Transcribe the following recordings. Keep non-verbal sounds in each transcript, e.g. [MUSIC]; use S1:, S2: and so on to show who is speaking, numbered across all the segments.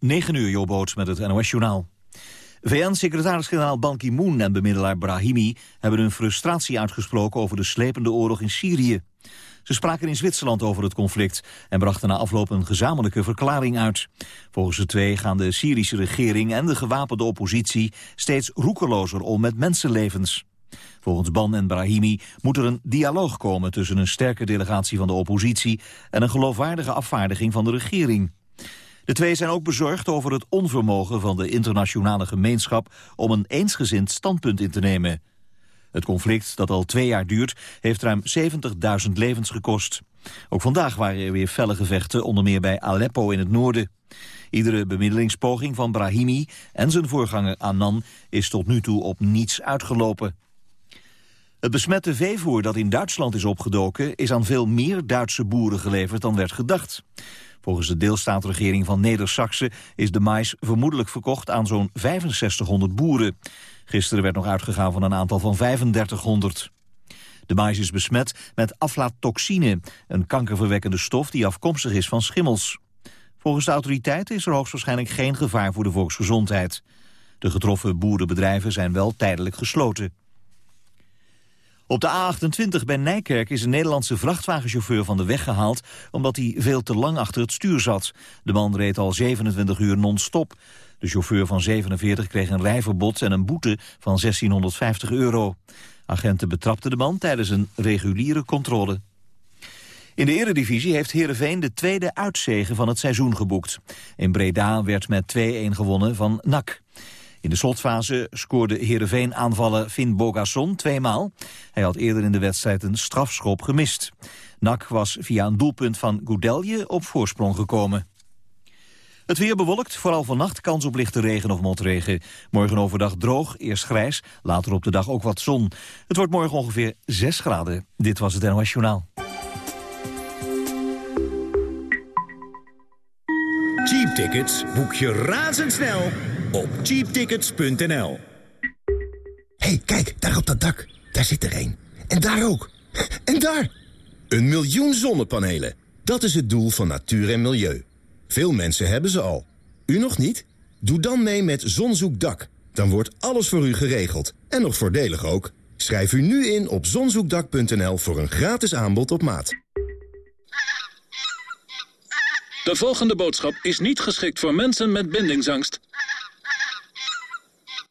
S1: 9 uur, Jobboot met het NOS-journaal. VN-secretaris-generaal Ban Ki-moon en bemiddelaar Brahimi... hebben hun frustratie uitgesproken over de slepende oorlog in Syrië. Ze spraken in Zwitserland over het conflict... en brachten na afloop een gezamenlijke verklaring uit. Volgens de twee gaan de Syrische regering en de gewapende oppositie... steeds roekelozer om met mensenlevens. Volgens Ban en Brahimi moet er een dialoog komen... tussen een sterke delegatie van de oppositie... en een geloofwaardige afvaardiging van de regering. De twee zijn ook bezorgd over het onvermogen van de internationale gemeenschap om een eensgezind standpunt in te nemen. Het conflict, dat al twee jaar duurt, heeft ruim 70.000 levens gekost. Ook vandaag waren er weer felle gevechten, onder meer bij Aleppo in het noorden. Iedere bemiddelingspoging van Brahimi en zijn voorganger Annan is tot nu toe op niets uitgelopen. Het besmette veevoer dat in Duitsland is opgedoken... is aan veel meer Duitse boeren geleverd dan werd gedacht. Volgens de deelstaatregering van Neder-Saxe is de mais vermoedelijk verkocht aan zo'n 6500 boeren. Gisteren werd nog uitgegaan van een aantal van 3500. De mais is besmet met aflatoxine, een kankerverwekkende stof die afkomstig is van schimmels. Volgens de autoriteiten is er hoogstwaarschijnlijk geen gevaar voor de volksgezondheid. De getroffen boerenbedrijven zijn wel tijdelijk gesloten. Op de A28 bij Nijkerk is een Nederlandse vrachtwagenchauffeur van de weg gehaald... omdat hij veel te lang achter het stuur zat. De man reed al 27 uur non-stop. De chauffeur van 47 kreeg een rijverbod en een boete van 1650 euro. Agenten betrapten de man tijdens een reguliere controle. In de eredivisie heeft Heerenveen de tweede uitzege van het seizoen geboekt. In Breda werd met 2-1 gewonnen van NAC. In de slotfase scoorde Heerenveen aanvallen Finn Bogasson tweemaal. Hij had eerder in de wedstrijd een strafschop gemist. NAC was via een doelpunt van Goudelje op voorsprong gekomen. Het weer bewolkt, vooral vannacht kans op lichte regen of motregen. Morgen overdag droog, eerst grijs, later op de dag ook wat zon. Het wordt morgen ongeveer 6 graden. Dit was het NOS Journaal.
S2: Cheap tickets boek je razendsnel op cheaptickets.nl.
S3: hey, kijk, daar op dat dak. Daar zit er een. En daar ook. En daar!
S2: Een miljoen zonnepanelen. Dat is het doel van natuur en milieu. Veel mensen hebben ze al. U nog niet? Doe dan mee met Zonzoekdak. Dan wordt alles voor u geregeld. En nog voordelig ook. Schrijf u nu in op zonzoekdak.nl voor een gratis aanbod op maat.
S4: De volgende boodschap is niet geschikt voor mensen met bindingsangst.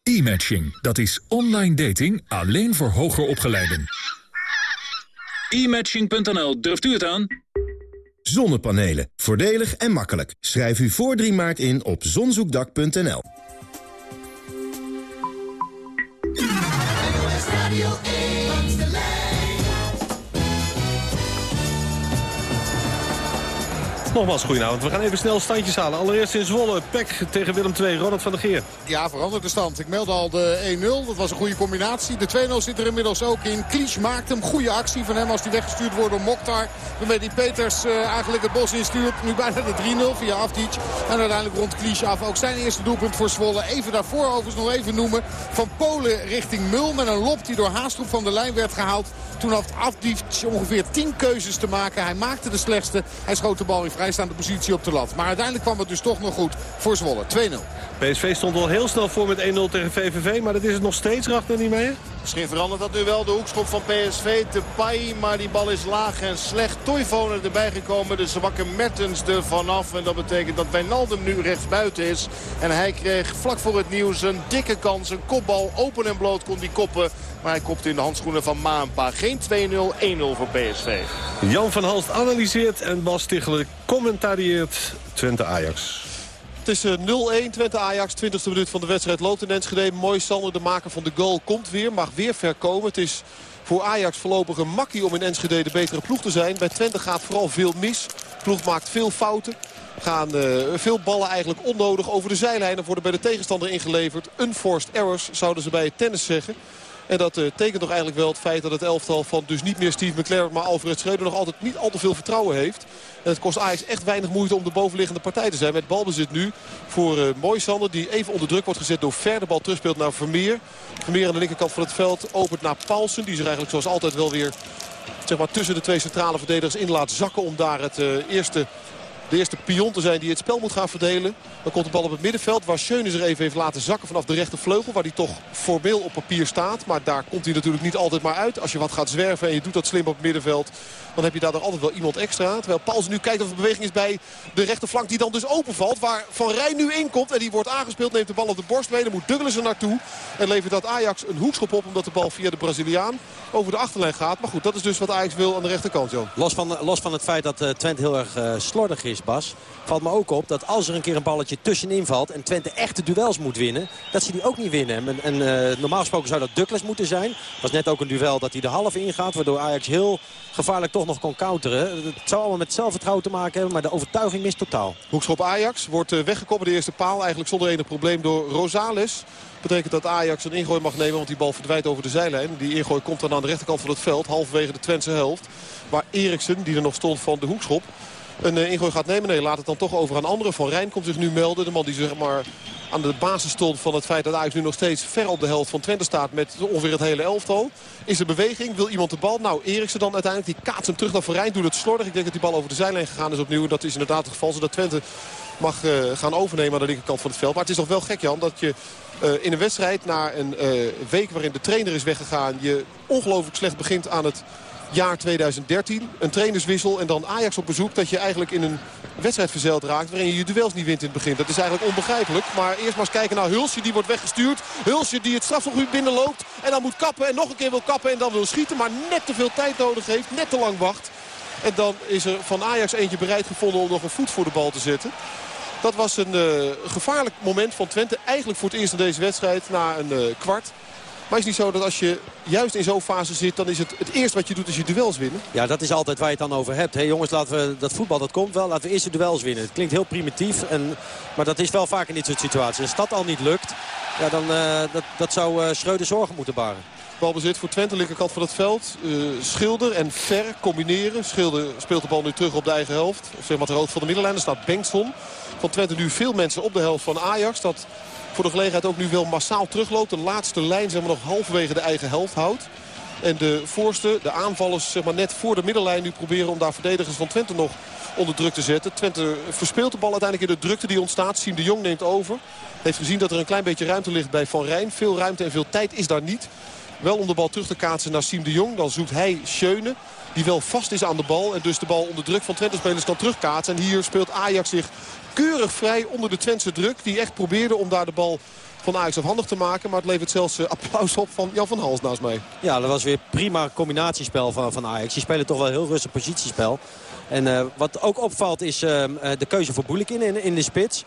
S5: E-matching, dat is online dating alleen voor hoger opgeleiden.
S4: E-matching.nl, durft u het aan?
S2: Zonnepanelen. Voordelig en makkelijk. Schrijf u voor 3 maart in op zonzoekdak.nl.
S6: Nogmaals, goedenavond. We gaan even snel standjes halen. Allereerst in Zwolle, Pek tegen Willem II, Ronald van der Geer.
S7: Ja, verandert de stand. Ik meld al de 1-0. Dat was een goede combinatie. De 2-0 zit er inmiddels ook in. Klies maakt hem. Goede actie van hem als hij weggestuurd wordt door Mokhtar. Waarmee die Peters uh, eigenlijk het bos instuurt. Nu bijna de 3-0 via Afdic. En uiteindelijk rond Klies af. Ook zijn eerste doelpunt voor Zwolle. Even daarvoor overigens nog even noemen. Van Polen richting Mul met een lop die door Haastroep van de lijn werd gehaald. Toen had Afdic ongeveer 10 keuzes te maken. Hij maakte de slechtste. Hij schoot de bal in vrijstaande positie op de lat. Maar uiteindelijk kwam het dus toch nog goed voor Zwolle. 2-0.
S6: PSV stond al heel snel voor met 1-0 tegen VVV. Maar dat is het nog steeds, Rachter, niet mee?
S8: Misschien verandert dat nu wel de hoekschop van PSV. Te Pai, maar die bal is laag en slecht. Toivonen erbij gekomen. De zwakke Mertens er vanaf. En dat betekent dat Wijnaldum nu rechtsbuiten is. En hij kreeg vlak voor het nieuws een dikke kans. Een kopbal open en bloot kon die koppen. Maar hij kopte in de handschoenen van Maanpa. Geen 2-0, 1-0 voor PSV.
S6: Jan van Halst analyseert en Bas Tichelen commentarieert Twente Ajax.
S9: Het is 0-1 Twente Ajax, 20e minuut van de wedstrijd loopt in Enschede. Mooi Sander, de maker van de goal, komt weer, mag weer ver komen. Het is voor Ajax voorlopig een makkie om in Enschede de betere ploeg te zijn. Bij Twente gaat vooral veel mis. De ploeg maakt veel fouten. Gaan uh, veel ballen eigenlijk onnodig over de zijlijnen worden bij de tegenstander ingeleverd. Unforced errors zouden ze bij het tennis zeggen. En dat uh, tekent toch eigenlijk wel het feit dat het elftal van dus niet meer Steve McLaren... maar Alfred Schreuder nog altijd niet al te veel vertrouwen heeft. En het kost Ajax echt weinig moeite om de bovenliggende partij te zijn. Met balbezit nu voor uh, die even onder druk wordt gezet door Ver. De bal terugspeelt naar Vermeer. Vermeer aan de linkerkant van het veld opent naar Paulsen. Die zich eigenlijk zoals altijd wel weer zeg maar, tussen de twee centrale verdedigers in laat zakken... om daar het uh, eerste de eerste pion te zijn die het spel moet gaan verdelen. Dan komt de bal op het middenveld waar Schöne zich even heeft laten zakken vanaf de rechtervleugel. Waar hij toch formeel op papier staat. Maar daar komt hij natuurlijk niet altijd maar uit. Als je wat gaat zwerven en je doet dat slim op het middenveld. Dan heb je daar altijd wel iemand extra. Terwijl Paulsen nu kijkt of er beweging is bij de rechterflank die dan dus openvalt. Waar Van Rijn nu inkomt en die wordt aangespeeld. Neemt de bal op de borst mee. Dan moet Douglas er naartoe. En levert dat Ajax een hoekschop op omdat de bal via de Braziliaan over de achterlijn gaat. Maar goed, dat is dus wat Ajax wil aan de rechterkant, Jan.
S10: Los van, los van het feit dat uh, Twente heel erg uh, slordig is, Bas... valt me ook op dat als er een keer een balletje tussenin valt... en Twente echte duels moet winnen, dat ze die ook niet winnen. En, uh, normaal gesproken zou dat Douglas moeten zijn. Was net ook een duel dat hij de halve ingaat... waardoor Ajax heel gevaarlijk toch nog kon counteren. Het zou allemaal met zelfvertrouwen te maken hebben... maar de overtuiging mist totaal.
S9: Hoekschop Ajax wordt weggekomen de eerste paal. Eigenlijk zonder enig probleem door Rosales betekent dat Ajax een ingooi mag nemen. Want die bal verdwijnt over de zijlijn. Die ingooi komt dan aan de rechterkant van het veld. Halverwege de Twentse helft. Waar Eriksen, die er nog stond van de hoekschop een ingooi gaat nemen. Nee, laat het dan toch over aan anderen. Van Rijn komt zich nu melden. De man die zeg maar aan de basis stond van het feit dat Ajax nu nog steeds ver op de helft van Twente staat. Met ongeveer het hele elftal. Is er beweging? Wil iemand de bal? Nou, Eriksen dan uiteindelijk. Die kaatst hem terug naar Van Rijn. Doet het slordig. Ik denk dat die bal over de zijlijn gegaan is opnieuw. Dat is inderdaad het geval. Zodat Twente mag uh, gaan overnemen aan de linkerkant van het veld. Maar het is toch wel gek Jan dat je uh, in een wedstrijd na een week waarin de trainer is weggegaan... je ongelooflijk slecht begint aan het jaar 2013. Een trainerswissel en dan Ajax op bezoek. Dat je eigenlijk in een wedstrijd verzeild raakt waarin je je duels niet wint in het begin. Dat is eigenlijk onbegrijpelijk. Maar eerst maar eens kijken naar Hulsje. Die wordt weggestuurd. Hulsje die het strafgebied binnenloopt. En dan moet kappen en nog een keer wil kappen en dan wil schieten. Maar net te veel tijd nodig heeft. Net te lang wacht. En dan is er van Ajax eentje bereid gevonden om nog een voet voor de bal te zetten. Dat was een uh, gevaarlijk moment van Twente. Eigenlijk voor het eerst in deze wedstrijd na een uh, kwart. Maar is het niet zo dat als je juist in zo'n fase zit... dan is het het eerste wat je doet is je duels winnen?
S10: Ja, dat is altijd waar je het dan over hebt. Hey, jongens, laten we, dat voetbal dat komt wel. Laten we eerst de duels winnen. Het klinkt heel primitief. En, maar dat is wel vaak in dit soort situaties. Als dat al niet lukt, ja, dan uh, dat, dat zou uh, Schreuder zorgen moeten baren.
S9: Balbezit voor Twente, linkerkant van het veld. Uh, Schilder en Ver combineren. Schilder speelt de bal nu terug op de eigen helft. Zeg maar ter hoogte van de middenlijn. Er staat Bengtson. Van Twente nu veel mensen op de helft van Ajax. Dat voor de gelegenheid ook nu wel massaal terugloopt. De laatste lijn zeg maar, nog halverwege de eigen helft houdt. En de voorste, de aanvallers zeg maar, net voor de middenlijn nu proberen om daar verdedigers van Twente nog onder druk te zetten. Twente verspeelt de bal uiteindelijk in de drukte die ontstaat. Siem de Jong neemt over. Heeft gezien dat er een klein beetje ruimte ligt bij Van Rijn. Veel ruimte en veel tijd is daar niet. Wel om de bal terug te kaatsen naar Siem de Jong. Dan zoekt hij Schöne. Die wel vast is aan de bal. En dus de bal onder druk van Twente-spelers kan terugkaatsen. En hier speelt Ajax zich keurig vrij onder de Twentse druk. Die echt probeerde om daar de bal van Ajax afhandig te maken. Maar het levert zelfs applaus op van Jan van Hals naast mij.
S10: Ja, dat was weer prima combinatiespel van, van Ajax. Die spelen toch wel heel rustig positiespel. En uh, wat ook opvalt is uh, de keuze voor Boelikin in, in de spits.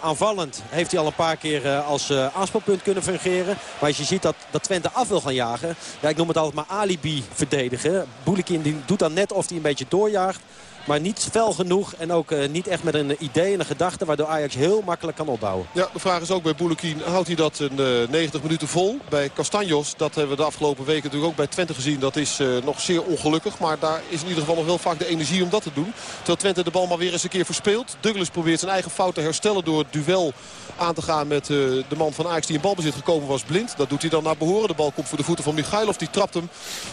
S10: Aanvallend heeft hij al een paar keer als aanspelpunt kunnen fungeren. Maar als je ziet dat, dat Twente af wil gaan jagen. Ja, ik noem het altijd maar alibi verdedigen. Boelikin die doet dan net of hij een beetje doorjaagt. Maar niet fel genoeg en ook uh, niet echt met een idee en een gedachte... waardoor Ajax heel makkelijk kan opbouwen.
S9: Ja, de vraag is ook bij Boulekin. Houdt hij dat een uh, 90 minuten vol? Bij Castanjos, dat hebben we de afgelopen weken natuurlijk ook bij Twente gezien. Dat is uh, nog zeer ongelukkig. Maar daar is in ieder geval nog wel vaak de energie om dat te doen. Terwijl Twente de bal maar weer eens een keer verspeelt. Douglas probeert zijn eigen fout te herstellen door het duel aan te gaan met de man van Ajax die in balbezit gekomen was blind. Dat doet hij dan naar behoren. De bal komt voor de voeten van Michailov. Die trapt hem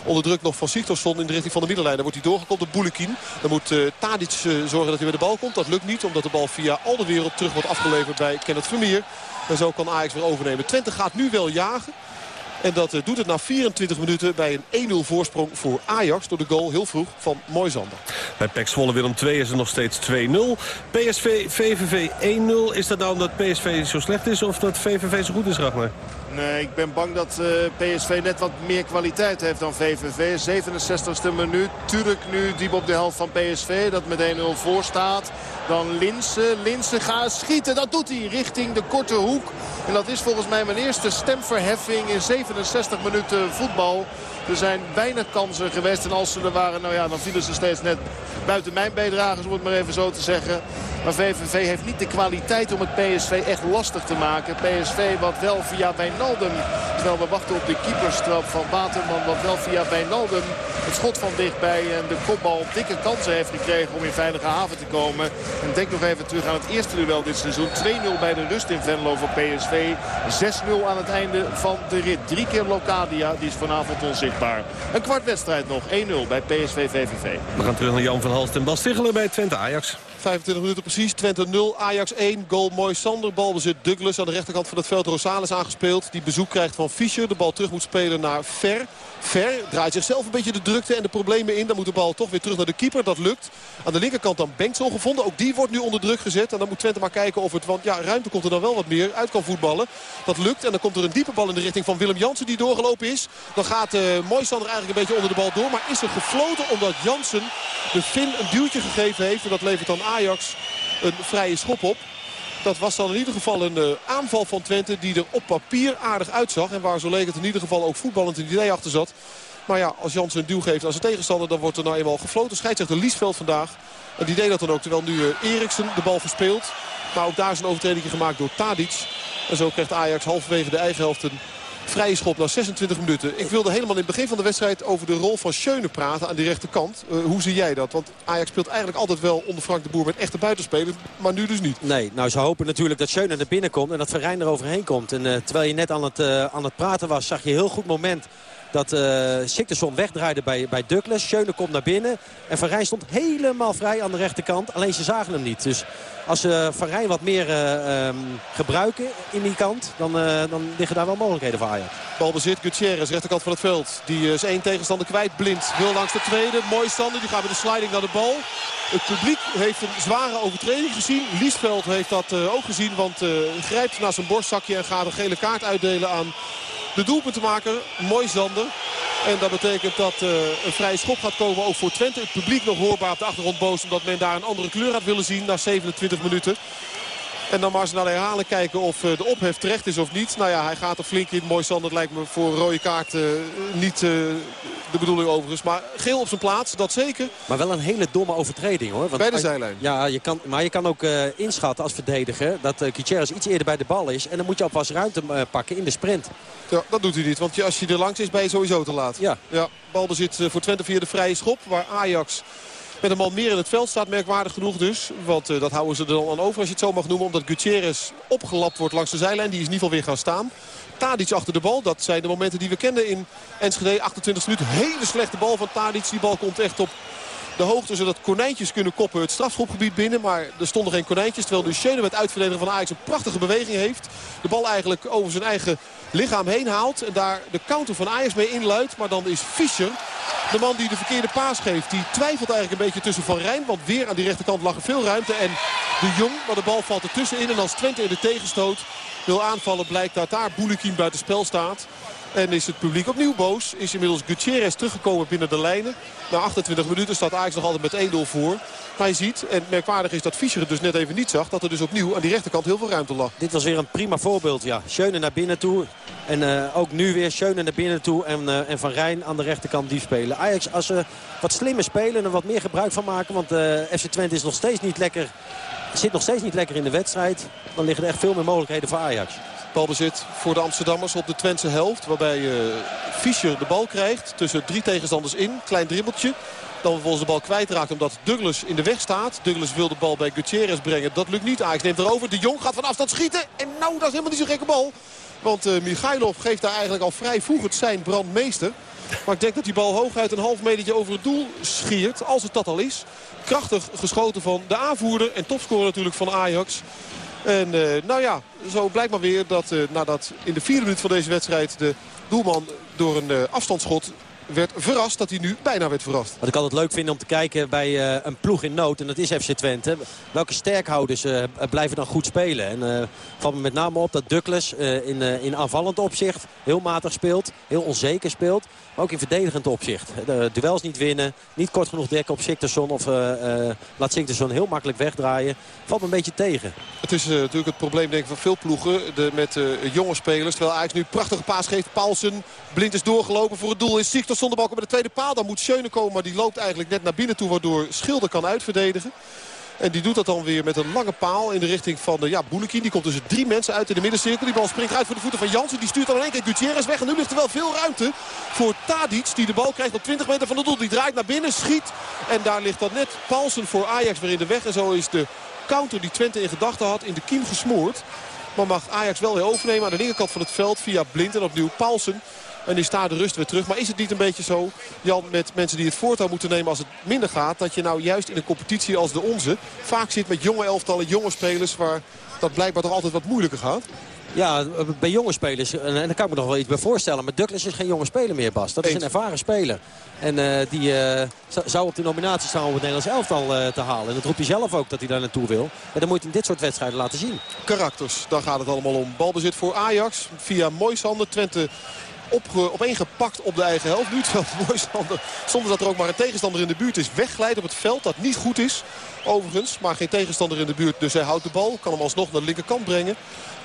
S9: onder druk nog van Sigtorsson in de richting van de middenlijn. Dan wordt hij doorgekomen door Boulekin. Dan moet Tadic uh, zorgen dat hij bij de bal komt. Dat lukt niet omdat de bal via al de wereld terug wordt afgeleverd bij Kenneth Vermeer. En zo kan Ajax weer overnemen. Twente gaat nu wel jagen. En dat uh, doet het na 24 minuten bij een 1-0 voorsprong voor Ajax. Door de goal heel vroeg van Moisander.
S6: Bij PEC Zwolle Willem 2 is er nog steeds 2-0. PSV VVV 1-0. Is dat nou omdat PSV zo slecht is of dat VVV zo goed is, Ragnar?
S8: Nee, ik ben bang dat uh, PSV net wat meer kwaliteit heeft dan VVV. 67e minuut. Turk nu diep op de helft van PSV. Dat met 1-0 voor staat. Dan Linsen. Linsen gaat schieten. Dat doet hij richting de korte hoek. En dat is volgens mij mijn eerste stemverheffing in 67 minuten voetbal. Er zijn weinig kansen geweest. En als ze er waren, nou ja, dan vielen ze steeds net buiten mijn bijdragers, om het maar even zo te zeggen. Maar VVV heeft niet de kwaliteit om het PSV echt lastig te maken. PSV wat wel via Wijnaldum, terwijl we wachten op de keeperstrap van Waterman, wat wel via Wijnaldum het schot van dichtbij en de kopbal dikke kansen heeft gekregen om in veilige haven te komen. En denk nog even terug aan het eerste duel dit seizoen. 2-0 bij de rust in Venlo voor PSV. 6-0 aan het einde van de rit. Drie keer Locadia, die is vanavond onzichtbaar. Een kwart wedstrijd nog, 1-0 bij PSV VVV.
S6: We gaan terug naar Jan van Halst en Bas Tichelen bij Twente Ajax.
S9: 25 minuten precies. Twente 0, Ajax 1. Goal mooi Sander. Bal bezit Douglas aan de rechterkant van het veld. Rosales aangespeeld. Die bezoek krijgt van Fischer. De bal terug moet spelen naar Ver. Ver draait zichzelf een beetje de drukte en de problemen in. Dan moet de bal toch weer terug naar de keeper. Dat lukt. Aan de linkerkant dan Bengtsson gevonden. Ook die wordt nu onder druk gezet. En dan moet Twente maar kijken of het... Want ja, ruimte komt er dan wel wat meer. Uit kan voetballen. Dat lukt. En dan komt er een diepe bal in de richting van Willem Jansen die doorgelopen is. Dan gaat uh, Moisander eigenlijk een beetje onder de bal door. Maar is er gefloten omdat Jansen de Fin een duwtje gegeven heeft. En dat levert dan Ajax een vrije schop op. Dat was dan in ieder geval een uh, aanval van Twente die er op papier aardig uitzag. En waar zo leek het in ieder geval ook voetballend een idee achter zat. Maar ja, als Jansen een duw geeft aan zijn tegenstander, dan wordt er nou eenmaal gefloten. Scheidsrechter Liesveld vandaag. En die dat dan ook, terwijl nu uh, Eriksen de bal verspeelt. Maar ook daar is een overtreding gemaakt door Tadic. En zo krijgt Ajax halverwege de eigen helft een vrije schop na 26 minuten. Ik wilde helemaal in het begin van de wedstrijd over de rol van Schöne praten aan die rechterkant. Uh, hoe zie jij dat? Want Ajax speelt eigenlijk altijd wel onder Frank de Boer met echte buitenspelers. Maar nu dus niet.
S10: Nee, nou ze hopen natuurlijk dat Schöne naar binnen komt en dat Verrein er overheen komt. En uh, terwijl je net aan het, uh, aan het praten was, zag je heel goed moment dat uh, Siktersson wegdraaide bij, bij Douglas. Schöne komt naar binnen. En Van Rijn stond helemaal vrij aan de rechterkant. Alleen ze zagen hem niet. Dus als ze uh, Van Rijn wat meer uh, um, gebruiken in die kant... Dan, dan liggen daar wel mogelijkheden voor Ajax.
S9: Balbezit Gutierrez, rechterkant van het veld. Die is één tegenstander kwijt. Blind wil langs de tweede. Mooi stander. Die gaat met de sliding naar de bal. Het publiek heeft een zware overtreding gezien. Liesveld heeft dat ook gezien. Want grijpt naar zijn borstzakje en gaat een gele kaart uitdelen aan de doelpuntenmaker. Mooi Zander. En dat betekent dat uh, een vrije schop gaat komen ook voor Twente. Het publiek nog hoorbaar op de achtergrond boos. Omdat men daar een andere kleur had willen zien na 27 minuten. En dan maar eens naar de herhaling kijken of uh, de ophef terecht is of niet. Nou ja, hij gaat er flink in. Mooi Sander lijkt me voor rode kaart uh, niet uh, de bedoeling overigens. Maar geel op zijn plaats, dat zeker.
S10: Maar wel een hele domme overtreding hoor. Want
S9: bij de zijlijn.
S10: Ja, je kan, maar je kan ook inschatten als verdediger dat uh, Gutierrez iets eerder bij de bal is. En dan moet je alvast ruimte pakken in de sprint.
S9: Ja, dat doet hij niet. Want als je er langs is, ben je sowieso te laat.
S10: Ja.
S9: ja balbezit voor Twente via de vrije schop. Waar Ajax met een man meer in het veld staat. Merkwaardig genoeg dus. Want uh, dat houden ze er dan aan over als je het zo mag noemen. Omdat Gutierrez opgelapt wordt langs de zijlijn. Die is in ieder geval weer gaan staan. Tadic achter de bal. Dat zijn de momenten die we kenden in Enschede. 28 minuten. Hele slechte bal van Tadic. Die bal komt echt op de hoogte zodat konijntjes kunnen koppen het strafschopgebied binnen. Maar er stonden geen konijntjes. Terwijl de Schöne met uitverdediger van Ajax een prachtige beweging heeft. De bal eigenlijk over zijn eigen lichaam heen haalt. En daar de counter van Ajax mee inluidt. Maar dan is Fischer de man die de verkeerde paas geeft. Die twijfelt eigenlijk een beetje tussen Van Rijn. Want weer aan die rechterkant lag er veel ruimte. En de Jong, maar de bal valt ertussenin. En als Twente in de tegenstoot wil aanvallen blijkt dat daar Boulikin buiten spel staat. En is het publiek opnieuw boos. Is inmiddels Gutierrez teruggekomen binnen de lijnen. Na 28 minuten staat Ajax nog altijd met 1-0 voor. Je ziet, en merkwaardig is dat Fischer het dus net even niet zag... dat er dus opnieuw aan die rechterkant heel veel ruimte lag.
S10: Dit was weer een prima voorbeeld, ja. Schöne naar binnen toe. En uh, ook nu weer Schöne naar binnen toe. En, uh, en Van Rijn aan de rechterkant die spelen. Ajax, als ze wat slimmer spelen en wat meer gebruik van maken... want uh, FC Twente is nog steeds niet lekker, zit nog steeds niet lekker in de wedstrijd... dan liggen er echt veel meer mogelijkheden voor Ajax.
S9: Balbezit voor de Amsterdammers op de Twentse helft. Waarbij uh, Fischer de bal krijgt tussen drie tegenstanders in. Klein dribbeltje. Dan vervolgens de bal kwijtraakt omdat Douglas in de weg staat. Douglas wil de bal bij Gutierrez brengen. Dat lukt niet. Ajax neemt erover. De Jong gaat van afstand schieten. En nou, dat is helemaal niet zo'n gekke bal. Want uh, Michailov geeft daar eigenlijk al vrij vroeg het zijn brandmeester. Maar ik denk dat die bal hooguit een half metertje over het doel schiert. Als het dat al is. Krachtig geschoten van de aanvoerder. En topscorer natuurlijk van Ajax. En uh, nou ja, zo blijkt maar weer dat uh, nadat in de vierde minuut van deze wedstrijd... de doelman door een uh, afstandsschot werd verrast dat hij nu bijna werd verrast.
S10: Wat ik altijd leuk vind om te kijken bij een ploeg in nood, en dat is FC Twente. Welke sterkhouders blijven dan goed spelen. En uh, valt me met name op dat Douglas in, in aanvallend opzicht heel matig speelt. Heel onzeker speelt. Ook in verdedigend opzicht. De duels niet winnen. Niet kort genoeg dekken op Siktersson. Of laat Siktersson heel makkelijk wegdraaien. Valt me een beetje tegen.
S9: Het is natuurlijk het probleem denk ik van veel ploegen. De, met jonge spelers. Terwijl Ajax nu prachtige paas geeft. Paulsen blind is doorgelopen voor het doel. Is Siktersson de bal met de tweede paal. Dan moet Schöne komen. Maar die loopt eigenlijk net naar binnen toe. Waardoor Schilder kan uitverdedigen. En die doet dat dan weer met een lange paal in de richting van de, ja, Boulekin. Die komt tussen drie mensen uit in de middencirkel. Die bal springt uit voor de voeten van Jansen. Die stuurt dan in één keer Gutierrez weg. En nu ligt er wel veel ruimte voor Tadic. Die de bal krijgt op 20 meter van het doel. Die draait naar binnen, schiet. En daar ligt dan net Paulsen voor Ajax weer in de weg. En zo is de counter die Twente in gedachten had in de kiem gesmoord. Maar mag Ajax wel weer overnemen aan de linkerkant van het veld via Blind. En opnieuw Paulsen En die staat de rust weer terug. Maar is het niet een beetje zo, Jan, met mensen die het voortouw moeten nemen als het minder gaat... dat je nou juist in een competitie als de onze vaak zit met jonge elftallen, jonge spelers... waar dat blijkbaar toch altijd wat moeilijker gaat?
S10: Ja, bij jonge spelers, en daar kan ik me nog wel iets bij voorstellen. Maar Douglas is geen jonge speler meer, Bas. Dat is een ervaren speler. En uh, die uh, zou op de nominatie staan om het Nederlands elftal uh, te halen. En dat roept hij zelf ook dat hij daar naartoe wil. En dan moet hij in dit soort wedstrijden laten zien.
S9: Karakters, daar gaat het allemaal om. Balbezit voor Ajax via Moisander. Twente op, opeengepakt op de eigen helft. Nu terwijl Moisander, zonder dat er ook maar een tegenstander in de buurt is, wegglijdt op het veld. Dat niet goed is, overigens. Maar geen tegenstander in de buurt, dus hij houdt de bal. Kan hem alsnog naar de linkerkant brengen.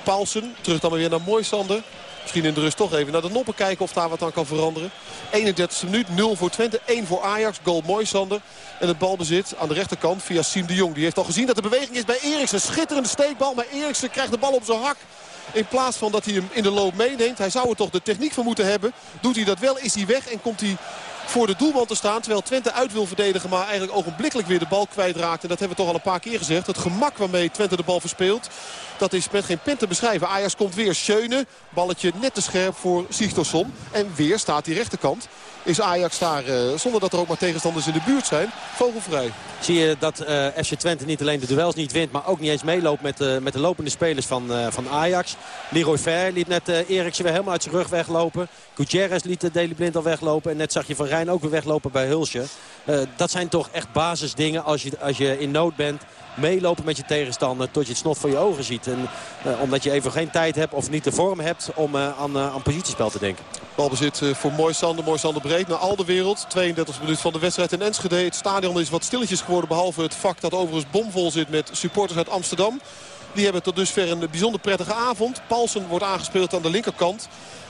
S9: Paulsen. Terug dan weer naar Moisander. Misschien in de rust toch even naar de noppen kijken of daar wat aan kan veranderen. 31e minuut, 0 voor Twente, 1 voor Ajax. Goal Moisander. En het balbezit aan de rechterkant via Siem de Jong. Die heeft al gezien dat de beweging is bij Eriksen. Schitterende steekbal, maar Eriksen krijgt de bal op zijn hak. In plaats van dat hij hem in de loop meeneemt. Hij zou er toch de techniek van moeten hebben. Doet hij dat wel, is hij weg en komt hij voor de doelman te staan. Terwijl Twente uit wil verdedigen, maar eigenlijk ogenblikkelijk weer de bal kwijtraakt. En dat hebben we toch al een paar keer gezegd. Het gemak waarmee Twente de bal verspeelt. Dat is met geen pin te beschrijven. Ajax komt weer Schöne. Balletje net te scherp voor Sigtorsson. En weer staat die rechterkant. Is Ajax daar, uh, zonder dat er ook maar tegenstanders in de buurt zijn, vogelvrij.
S10: Zie je dat FC Twente niet alleen de duels niet wint... maar ook niet eens meeloopt met, uh, met de lopende spelers van, van Ajax. Leroy Ver liet net Eriksen weer helemaal uit zijn rug weglopen. Gutierrez liet de Deli Blind al weglopen. En net zag je Van Rijn ook weer weglopen bij Hulsje. dat zijn toch echt basisdingen als je, als je in nood bent meelopen met je tegenstander tot je het snot voor je ogen ziet. En, uh, omdat je even geen tijd hebt of niet de vorm hebt om uh, aan, uh, aan positiespel te denken.
S9: Balbezit voor Moisander. Moisander breed naar al de wereld. 32 minuut van de wedstrijd in Enschede. Het stadion is wat stilletjes geworden. Behalve het vak dat overigens bomvol zit met supporters uit Amsterdam. Die hebben tot dusver een bijzonder prettige avond. Paulsen wordt aangespeeld aan de linkerkant.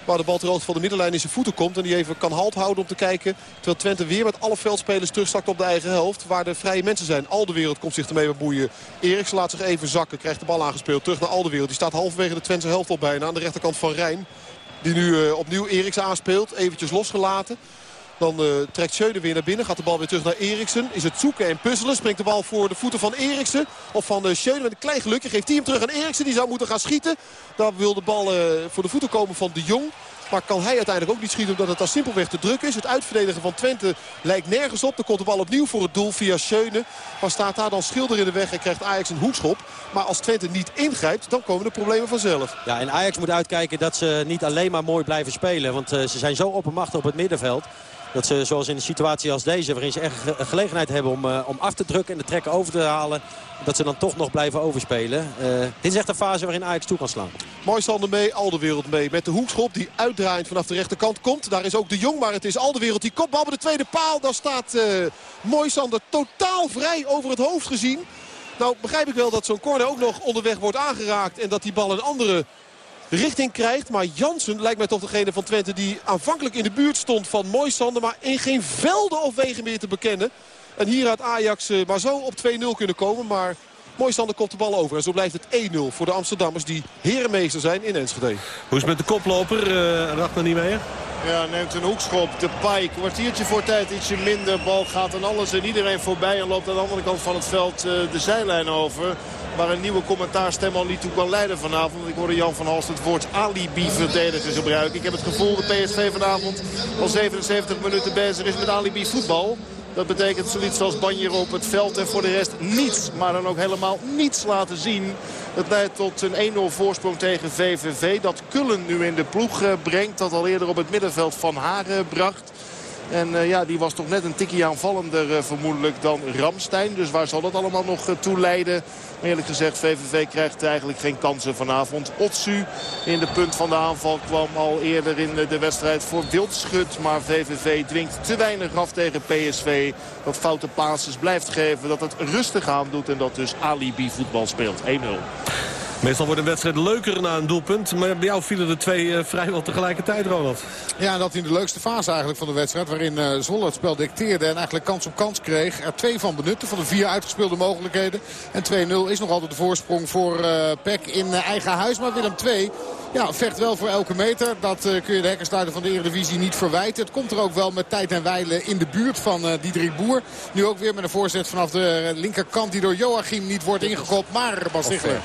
S9: Waar de bal ter van de middenlijn in zijn voeten komt. En die even kan halt houden om te kijken. Terwijl Twente weer met alle veldspelers terugstakt op de eigen helft. Waar de vrije mensen zijn. Al de wereld komt zich ermee bemoeien. Eriks laat zich even zakken. Krijgt de bal aangespeeld. Terug naar al de wereld. Die staat halverwege de Twentse helft al bijna. Aan de rechterkant van Rijn. Die nu uh, opnieuw Eriks aanspeelt. Eventjes losgelaten. Dan uh, trekt Schöne weer naar binnen. Gaat de bal weer terug naar Eriksen. Is het zoeken en puzzelen. Springt de bal voor de voeten van Eriksen. Of van uh, met een klein gelukje. Geeft hij hem terug aan Eriksen. Die zou moeten gaan schieten. Dan wil de bal uh, voor de voeten komen van de Jong. Maar kan hij uiteindelijk ook niet schieten omdat het dan simpelweg te druk is. Het uitverdedigen van Twente lijkt nergens op. Dan komt de bal opnieuw voor het doel via Schöne. Maar staat daar dan Schilder in de weg en krijgt Ajax een hoekschop. Maar als Twente niet ingrijpt, dan komen de problemen vanzelf.
S10: Ja, en Ajax moet uitkijken dat ze niet alleen maar mooi blijven spelen. Want ze zijn zo oppermachtig op het middenveld. Dat ze zoals in een situatie als deze, waarin ze echt gelegenheid hebben om, uh, om af te drukken en de trekken over te halen. Dat ze dan toch nog blijven overspelen. Uh, dit is echt een fase waarin Ajax toe kan slaan.
S9: Mooi Sander mee, al de wereld mee. Met de hoekschop die uitdraaiend vanaf de rechterkant komt. Daar is ook de Jong, maar het is al de wereld die kopbal bij de tweede paal. Daar staat uh, Mooi Sander totaal vrij over het hoofd gezien. Nou begrijp ik wel dat zo'n corner ook nog onderweg wordt aangeraakt. En dat die bal een andere richting krijgt. Maar Jansen lijkt mij toch degene van Twente die aanvankelijk in de buurt stond van Moisander. Maar in geen velden of wegen meer te bekennen. En hier had Ajax maar zo op 2-0 kunnen komen. Maar Moisander kopt de bal over. En zo blijft het 1-0 voor de Amsterdammers die herenmeester zijn in Enschede.
S6: Hoe is het met de koploper, uh, Ragnar Niemeyer?
S8: Ja, neemt een hoekschop. De Pike, kwartiertje voor tijd, ietsje minder. Bal gaat aan alles en iedereen voorbij. En loopt aan de andere kant van het veld uh, de zijlijn over. Waar een nieuwe commentaarstem al niet toe kan leiden vanavond. Ik hoorde Jan van Halst het woord alibi-verdediger gebruiken. Ik heb het gevoel dat PSV vanavond al 77 minuten bezig is met alibi-voetbal. Dat betekent zoiets als banjer op het veld en voor de rest niets. Maar dan ook helemaal niets laten zien. Het leidt tot een 1-0 voorsprong tegen VVV. Dat Kullen nu in de ploeg brengt. Dat al eerder op het middenveld van Haren bracht. En uh, ja, die was toch net een tikje aanvallender uh, vermoedelijk dan Ramstein. Dus waar zal dat allemaal nog uh, toe leiden? Eerlijk gezegd, VVV krijgt eigenlijk geen kansen vanavond. Otsu in de punt van de aanval kwam al eerder in de wedstrijd voor Wildschut. Maar VVV dwingt te weinig af tegen PSV. Dat foute passes blijft geven, dat het rustig aan doet en dat dus alibi voetbal speelt. 1-0.
S6: Meestal wordt een wedstrijd leuker na een doelpunt. Maar bij jou vielen er twee uh, vrijwel tegelijkertijd, Ronald.
S7: Ja, dat in de leukste fase eigenlijk van de wedstrijd. Waarin uh, Zwolle het spel dicteerde en eigenlijk kans op kans kreeg. Er twee van benutten van de vier uitgespeelde mogelijkheden. En 2-0 is nog altijd de voorsprong voor uh, Peck in eigen huis. Maar Willem 2 ja, vecht wel voor elke meter. Dat uh, kun je de hekkersluiter van de Eredivisie niet verwijten. Het komt er ook wel met tijd en wijlen in de buurt van uh, Diederik Boer. Nu ook weer met een voorzet vanaf de linkerkant die door Joachim niet wordt ingekopt. Maar Bas Tichler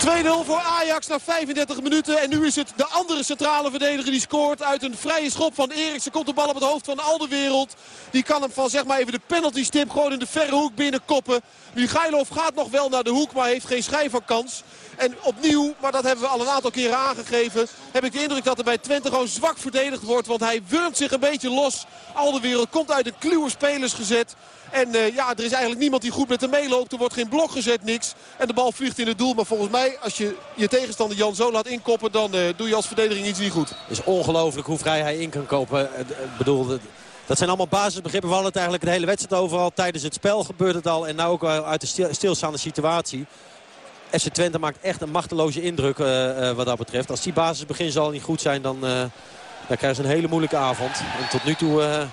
S9: 2-0 voor Ajax na 35 minuten. En nu is het de andere centrale verdediger die scoort. Uit een vrije schop van Eriksen komt de bal op het hoofd van Alderwereld. Die kan hem van zeg maar even de penalty stip gewoon in de verre hoek binnenkoppen. Michailov gaat nog wel naar de hoek, maar heeft geen schijn van kans. En opnieuw, maar dat hebben we al een aantal keren aangegeven... heb ik de indruk dat er bij Twente gewoon zwak verdedigd wordt. Want hij wurmt zich een beetje los. Alderwereld komt uit de kluwe spelers gezet. En uh, ja, er is eigenlijk niemand die goed met hem meeloopt. Er wordt geen blok gezet, niks. En de bal vliegt in het doel. Maar volgens mij, als je je tegenstander Jan zo laat inkoppen... dan uh, doe je als verdediging iets niet goed. Het
S10: is ongelooflijk hoe vrij hij in kan kopen. Ik bedoel, dat zijn allemaal basisbegrippen. We hadden het eigenlijk de hele wedstrijd overal. Tijdens het spel gebeurt het al. En nou ook uit de stilstaande situatie. FC Twente maakt echt een machteloze indruk wat dat betreft. Als die basisbeginselen niet goed zijn, dan, dan krijgen ze een hele moeilijke avond. En tot nu toe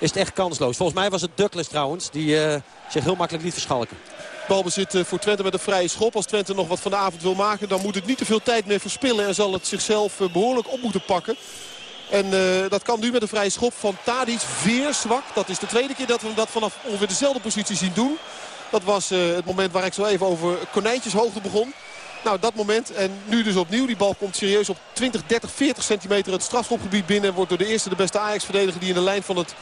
S10: is het echt kansloos. Volgens mij was het Douglas trouwens die uh, zich heel makkelijk liet verschalken.
S9: Balbezit voor Twente met een vrije schop. Als Twente nog wat van de avond wil maken, dan moet het niet te veel tijd meer verspillen. En zal het zichzelf eh, behoorlijk op moeten pakken. En uh, dat kan nu met een vrije schop van Tadic. Veer zwak. Dat is de tweede keer dat we hem dat vanaf ongeveer dezelfde positie zien doen. Dat was het moment waar ik zo even over konijntjeshoogte begon. Nou, dat moment. En nu dus opnieuw. Die bal komt serieus op 20, 30, 40 centimeter het strafschopgebied binnen. En wordt door de eerste de beste Ajax-verdediger die in de lijn van, het,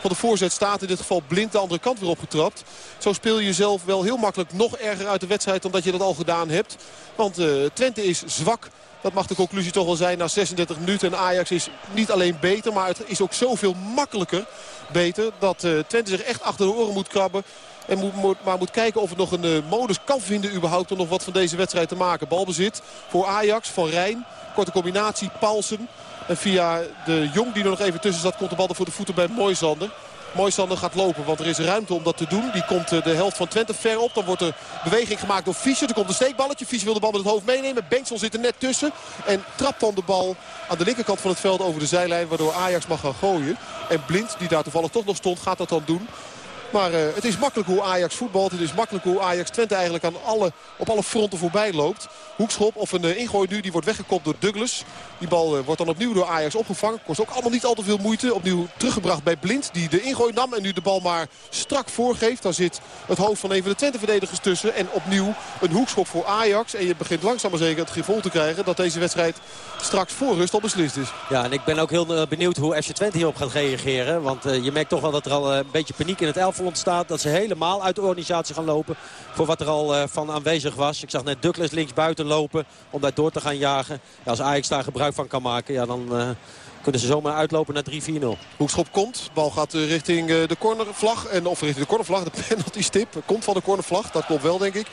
S9: van de voorzet staat. In dit geval blind de andere kant weer opgetrapt. Zo speel je jezelf wel heel makkelijk nog erger uit de wedstrijd dan dat je dat al gedaan hebt. Want uh, Twente is zwak. Dat mag de conclusie toch wel zijn na 36 minuten. En Ajax is niet alleen beter, maar het is ook zoveel makkelijker beter. Dat uh, Twente zich echt achter de oren moet krabben. En moet, maar moet kijken of het nog een uh, modus kan vinden überhaupt om nog wat van deze wedstrijd te maken. Balbezit voor Ajax, van Rijn. Korte combinatie, Paulsen. En via de Jong die er nog even tussen zat, komt de bal voor de voeten bij Moisander. Moisander gaat lopen, want er is ruimte om dat te doen. Die komt de helft van Twente ver op. Dan wordt er beweging gemaakt door Fischer. Er komt een steekballetje. Fischer wil de bal met het hoofd meenemen. Bengtson zit er net tussen. En trapt dan de bal aan de linkerkant van het veld over de zijlijn. Waardoor Ajax mag gaan gooien. En Blind, die daar toevallig toch nog stond, gaat dat dan doen. Maar uh, het is makkelijk hoe Ajax voetbalt. Het is makkelijk hoe Ajax Twente eigenlijk aan alle, op alle fronten voorbij loopt. Hoekschop of een uh, ingooi nu. Die wordt weggekopt door Douglas. Die bal uh, wordt dan opnieuw door Ajax opgevangen. Kost ook allemaal niet al te veel moeite. Opnieuw teruggebracht bij Blind. Die de ingooi nam en nu de bal maar strak voorgeeft. Daar zit het hoofd van een van de Twente-verdedigers tussen. En opnieuw een hoekschop voor Ajax. En je begint langzaam maar zeker het gevoel te krijgen dat deze wedstrijd straks voor rust al beslist is.
S10: Ja, en ik ben ook heel benieuwd hoe FC Twente hierop gaat reageren. Want je merkt toch wel dat er al een beetje paniek in het elftal ontstaat. Dat ze helemaal uit de organisatie gaan lopen voor wat er al uh, van aanwezig was. Ik zag net Douglas links buiten lopen om daar door te gaan jagen. Ja, als Ajax daar gebruik van kan maken, ja, dan... Uh, kunnen ze zomaar uitlopen naar 3-4-0.
S9: Hoekschop komt. Bal gaat uh, richting de cornervlag. En, of richting de cornervlag, de [LAUGHS] penalty stip. Komt van de cornervlag, dat klopt wel denk ik.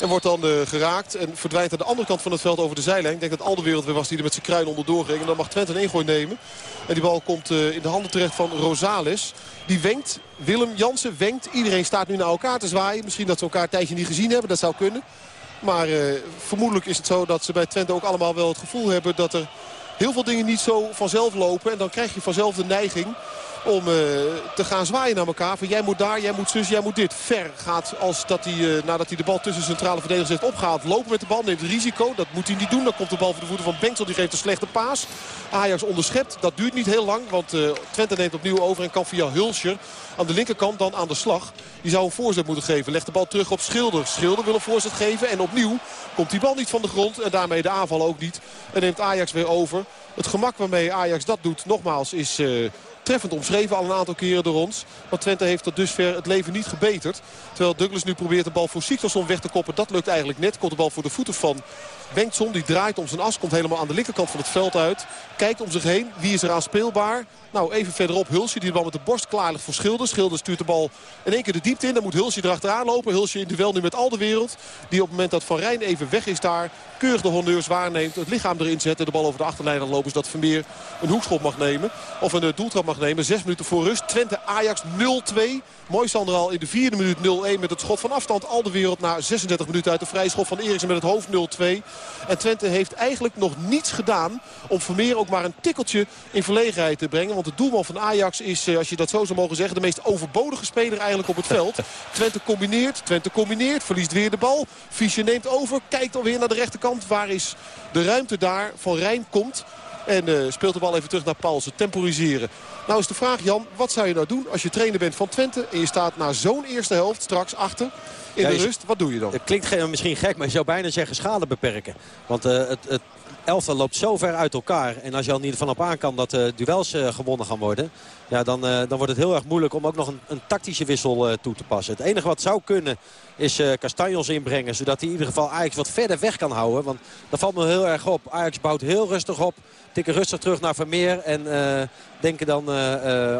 S9: En wordt dan geraakt en verdwijnt aan de andere kant van het veld over de zijlijn. Ik denk dat al de wereld weer was die er met zijn kruin onderdoor ging. En dan mag Twente een ingooi nemen. En die bal komt in de handen terecht van Rosales. Die wenkt. Willem Jansen wenkt. Iedereen staat nu naar elkaar te zwaaien. Misschien dat ze elkaar een tijdje niet gezien hebben. Dat zou kunnen. Maar uh, vermoedelijk is het zo dat ze bij Twente ook allemaal wel het gevoel hebben... dat er heel veel dingen niet zo vanzelf lopen. En dan krijg je vanzelf de neiging om uh, te gaan zwaaien naar elkaar. Van jij moet daar, jij moet zus, jij moet dit. Ver gaat als dat hij, uh, nadat hij de bal tussen centrale verdedigers heeft opgehaald. Lopen met de bal, neemt risico. Dat moet hij niet doen. Dan komt de bal voor de voeten van Bengtsel. Die geeft een slechte paas. Ajax onderschept. Dat duurt niet heel lang. Want uh, Twente neemt opnieuw over en kan via Hulscher aan de linkerkant dan aan de slag. Die zou een voorzet moeten geven. Legt de bal terug op Schilder. Schilder wil een voorzet geven. En opnieuw komt die bal niet van de grond. En daarmee de aanval ook niet. En neemt Ajax weer over. Het gemak waarmee Ajax dat doet, nogmaals, is treffend omschreven al een aantal keren door ons. Want Twente heeft tot dusver het leven niet gebeterd. Terwijl Douglas nu probeert de bal voor Siktorsson weg te koppen. Dat lukt eigenlijk net. Komt de bal voor de voeten van Bengtson. Die draait om zijn as. Komt helemaal aan de linkerkant van het veld uit. Kijkt om zich heen. Wie is er aan speelbaar? Nou, even verderop Hulsje die de bal met de borst klaar voor Schilder. Schilder stuurt de bal in één keer de diepte in. Dan moet Hulsje erachteraan lopen. Hulsje in duel nu met al de wereld. Die op het moment dat Van Rijn even weg is daar... keurig de honneurs waarneemt. Het lichaam erin zet en de bal over de achterlijn dan lopen. Zodat Vermeer een hoekschop mag nemen. Of een doeltrap mag nemen. Zes minuten voor rust. Twente Ajax 0-2. Mooi Sander al in de vierde minuut 0-1 met het schot van afstand. Al de wereld na 36 minuten uit de vrije schot van Eriksen met het hoofd 0-2. En Twente heeft eigenlijk nog niets gedaan om Vermeer ook maar een tikkeltje in verlegenheid te brengen. Want de doelman van Ajax is, als je dat zo zou mogen zeggen, de meest overbodige speler eigenlijk op het veld. [LAUGHS] Twente combineert, Twente combineert, verliest weer de bal. Fischer neemt over, kijkt alweer naar de rechterkant. Waar is de ruimte daar? Van Rijn komt. En uh, speelt de bal even terug naar Paulsen. Temporiseren. Nou is de vraag Jan, wat zou je nou doen als je trainer bent van Twente... en je staat na zo'n eerste helft straks achter... in
S10: Ja,
S9: de rust. Wat doe je dan?
S10: Het klinkt misschien gek, maar je zou bijna zeggen schade beperken. Want eh, het, het elftal loopt zo ver uit elkaar. En als je al niet van op aan kan dat eh, duels eh, gewonnen gaan worden... Ja, dan, eh, dan wordt het heel erg moeilijk om ook nog een, een tactische wissel toe te passen. Het enige wat zou kunnen is Castanjos inbrengen. Zodat hij in ieder geval Ajax wat verder weg kan houden. Want dat valt me heel erg op. Ajax bouwt heel rustig op. Tikken rustig terug naar Vermeer. En denken dan,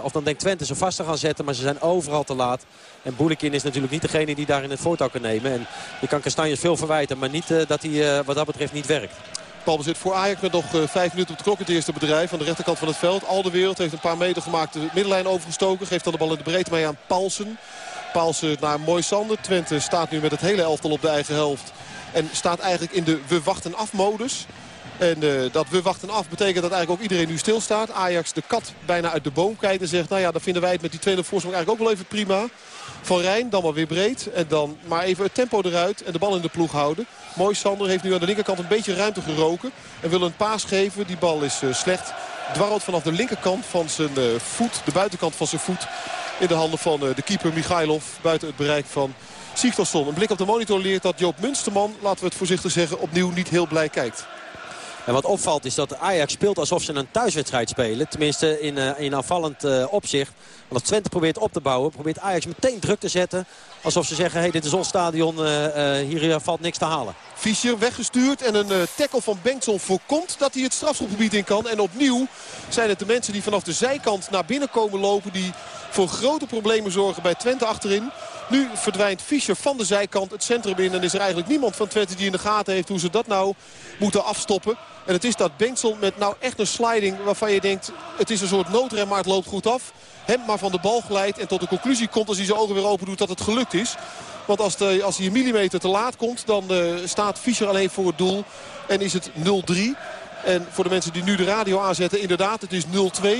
S10: of dan denkt Twente ze vast te gaan zetten. Maar ze zijn overal te laat. En Boelekin is natuurlijk niet degene die daarin het voortouw kan nemen. En je kan Castanjos veel verwijten. Maar niet dat hij wat dat betreft niet werkt.
S9: Balbezit voor Ajax met nog eh, vijf minuten op de klok. Het eerste bedrijf aan de rechterkant van het veld. Al de wereld heeft een paar meter gemaakt. De middenlijn overgestoken. Geeft dan de bal in de breedte mee aan Paulsen. Paulsen naar Moisander. Twente staat nu met het hele elftal op de eigen helft. En staat eigenlijk in de we wachten af modus. En eh, dat we wachten af betekent dat eigenlijk ook iedereen nu stilstaat. Ajax de kat bijna uit de boom kijkt en zegt... nou ja, dan vinden wij het met die tweede voorsprong eigenlijk ook wel even prima. Van Rijn, dan maar weer breed. En dan maar even het tempo eruit en de bal in de ploeg houden. Mooi Sander heeft nu aan de linkerkant een beetje ruimte geroken. En wil een paas geven. Die bal is eh, slecht. Dwarrelt vanaf de linkerkant van zijn eh, voet. De buitenkant van zijn voet. In de handen van eh, de keeper Michailov. Buiten het bereik van Sigtorsson. Een blik op de monitor leert dat Joop Munsterman, laten we het voorzichtig zeggen, opnieuw niet heel blij kijkt.
S10: En wat opvalt is dat Ajax speelt alsof ze een thuiswedstrijd spelen. Tenminste in, eh, in aanvallend eh, opzicht. Want als Twente probeert op te bouwen, probeert Ajax meteen druk te zetten. Alsof ze zeggen, hey, dit is ons stadion, eh, hier valt niks te halen.
S9: Fischer weggestuurd en een tackle van Bengtson voorkomt dat hij het strafschopgebied in kan. En opnieuw zijn het de mensen die vanaf de zijkant naar binnen komen lopen... die voor grote problemen zorgen bij Twente achterin. Nu verdwijnt Fischer van de zijkant het centrum in. En is er eigenlijk niemand van Twente die in de gaten heeft hoe ze dat nou moeten afstoppen. En het is dat Bengtson met nou echt een sliding waarvan je denkt... het is een soort noodrem, maar het loopt goed af. Hem maar van de bal glijdt en tot de conclusie komt als hij zijn ogen weer open doet dat het gelukt is. Want als, de, als hij een millimeter te laat komt, dan eh, staat Fischer alleen voor het doel. En is het 0-3. En voor de mensen die nu de radio aanzetten, inderdaad, het is 0-2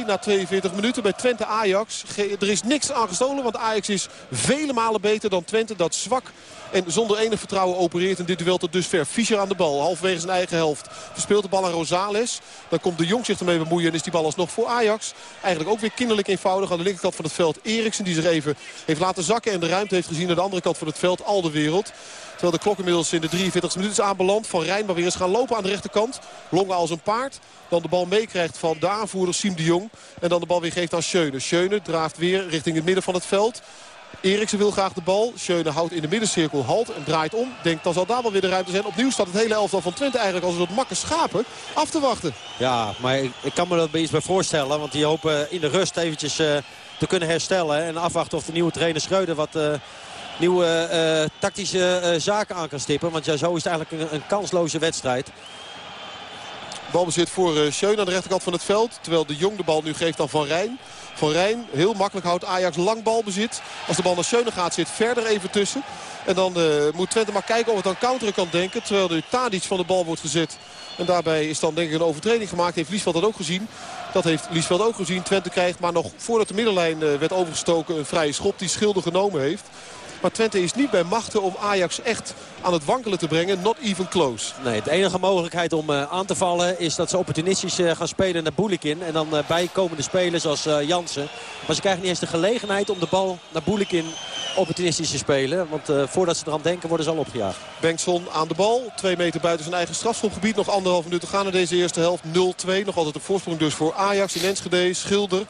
S9: na 42 minuten bij Twente Ajax. Er is niks aan gestolen, want Ajax is vele malen beter dan Twente. Dat zwak en zonder enig vertrouwen opereert in dit duel tot dusver. Fischer aan de bal, halverwege zijn eigen helft. Verspeelt de bal aan Rosales. Dan komt de Jong zich ermee bemoeien en is die bal alsnog voor Ajax. Eigenlijk ook weer kinderlijk eenvoudig. Aan de linkerkant van het veld Eriksen die zich even heeft laten zakken. En de ruimte heeft gezien aan de andere kant van het veld. Al de wereld. Terwijl de klok inmiddels in de 43 minuten is aanbeland. Van Rijn maar weer eens gaan lopen aan de rechterkant. Longen als een paard. Dan de bal meekrijgt van de aanvoerder Siem de Jong. En dan de bal weer geeft aan Schöne. Schöne draaft weer richting het midden van het veld. Eriksen wil graag de bal. Schöne houdt in de middencirkel halt en draait om. Denkt dan zal daar wel weer de ruimte zijn. Opnieuw staat het hele elftal van Twente eigenlijk als een soort makke schapen af te wachten.
S10: Ja, maar ik, ik kan me dat bij iets bij voorstellen. Want die hopen in de rust eventjes eh, te kunnen herstellen. En afwachten of de nieuwe trainer Schreuder wat eh, nieuwe eh, tactische eh, zaken aan kan stippen. Want ja, zo is het eigenlijk een, een kansloze wedstrijd.
S9: Balbezit voor uh, Schöne aan de rechterkant van het veld. Terwijl de Jong de bal nu geeft aan Van Rijn. Van Rijn heel makkelijk houdt Ajax lang balbezit. Als de bal naar Schöne gaat zit verder even tussen. En dan moet Twente maar kijken of het aan counteren kan denken. Terwijl de Tadic van de bal wordt gezet. En daarbij is dan denk ik een overtreding gemaakt. Heeft Liesveld dat ook gezien. Dat heeft Liesveld ook gezien. Twente krijgt maar nog voordat de middenlijn werd overgestoken een vrije schop die Schilder genomen heeft. Maar Twente is niet bij machten om Ajax echt aan het wankelen te brengen. Not even close.
S10: Nee, de enige mogelijkheid om uh, aan te vallen is dat ze opportunistisch uh, gaan spelen naar Boelikin. En dan uh, bijkomende spelers als Jansen. Maar ze krijgen niet eens de gelegenheid om de bal naar Boelikin opportunistisch te spelen. Want voordat ze eraan denken worden ze al opgejaagd.
S9: Bengtson aan de bal. Twee meter buiten zijn eigen strafschopgebied. Nog anderhalf minuut te gaan in deze eerste helft. 0-2. Nog altijd een voorsprong dus voor Ajax in Enschede. Schilder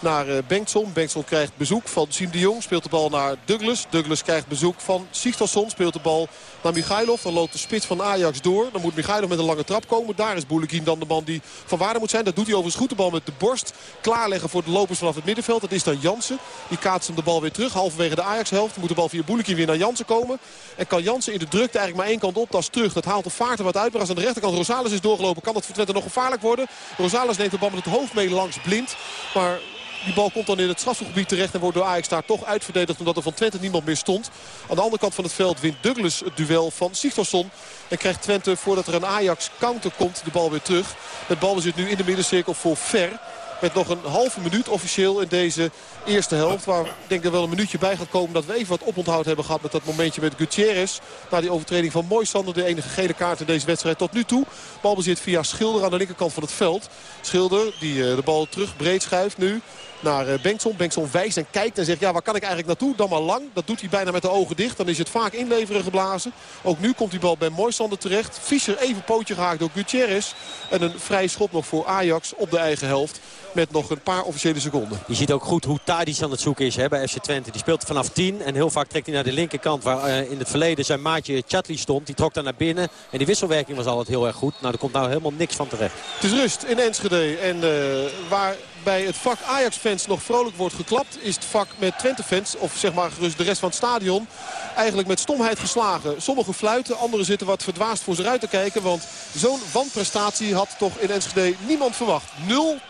S9: naar uh, Bengtson. Bengtson krijgt bezoek van Siem de Jong. Speelt de bal naar Douglas. Douglas krijgt bezoek van Sigtorsson. Speelt de bal naar Michailov. Dan loopt de spits van Ajax door. Dan moet Michailov met een lange trap komen. Daar is Boulekin dan de man die van waarde moet zijn. Dat doet hij overigens goed. De bal met de borst klaarleggen voor de lopers vanaf het middenveld. Dat is dan Jansen. Die kaatst hem de bal weer terug. Halverwege de Ajax-helft. Moet de bal via Boulekin weer naar Jansen komen. En kan Jansen in de drukte eigenlijk maar één kant op. Dat is terug. Dat haalt de vaart er wat uit. Maar als aan de rechterkant Rosales is doorgelopen. Kan dat voor Twente nog gevaarlijk worden. Rosales neemt de bal met het hoofd mee langs blind. Maar die bal komt dan in het strafgebied terecht en wordt door Ajax daar toch uitverdedigd omdat er van Twente niemand meer stond. Aan de andere kant van het veld wint Douglas het duel van Sigtorsson. En krijgt Twente voordat er een Ajax counter komt de bal weer terug. Het bal zit nu in de middencirkel voor Ver. Met nog een halve minuut officieel in deze eerste helft. Waar ik denk er wel een minuutje bij gaat komen dat we even wat oponthoud hebben gehad met dat momentje met Gutierrez. Na die overtreding van Moisander, de enige gele kaart in deze wedstrijd tot nu toe. Balbezit via Schilder aan de linkerkant van het veld. Schilder die de bal terug breed schuift nu naar eh, Bengtson. Bengtson wijst en kijkt en zegt ja waar kan ik eigenlijk naartoe? Dan maar lang. Dat doet hij bijna met de ogen dicht. Dan is het vaak inleveren geblazen. Ook nu komt die bal bij Moisander terecht. Fischer even pootje gehaakt door Gutierrez. En een vrij schot nog voor Ajax op de eigen helft. Met nog een paar officiële seconden.
S10: Je ziet ook goed hoe Tadic aan het zoeken is hè, bij FC Twente. Die speelt vanaf 10 en heel vaak trekt hij naar de linkerkant. Waar uh, in het verleden zijn maatje Chatli stond. Die trok daar naar binnen. En die wisselwerking was altijd heel erg goed. Nou, er komt nou helemaal niks van terecht.
S9: Het is rust in Enschede. En uh, waar bij het vak Ajax-fans nog vrolijk wordt geklapt... is het vak met Twente-fans, of zeg maar gerust de rest van het stadion... eigenlijk met stomheid geslagen. Sommigen fluiten, anderen zitten wat verdwaasd voor zich uit te kijken... want zo'n wanprestatie had toch in Enschede niemand verwacht.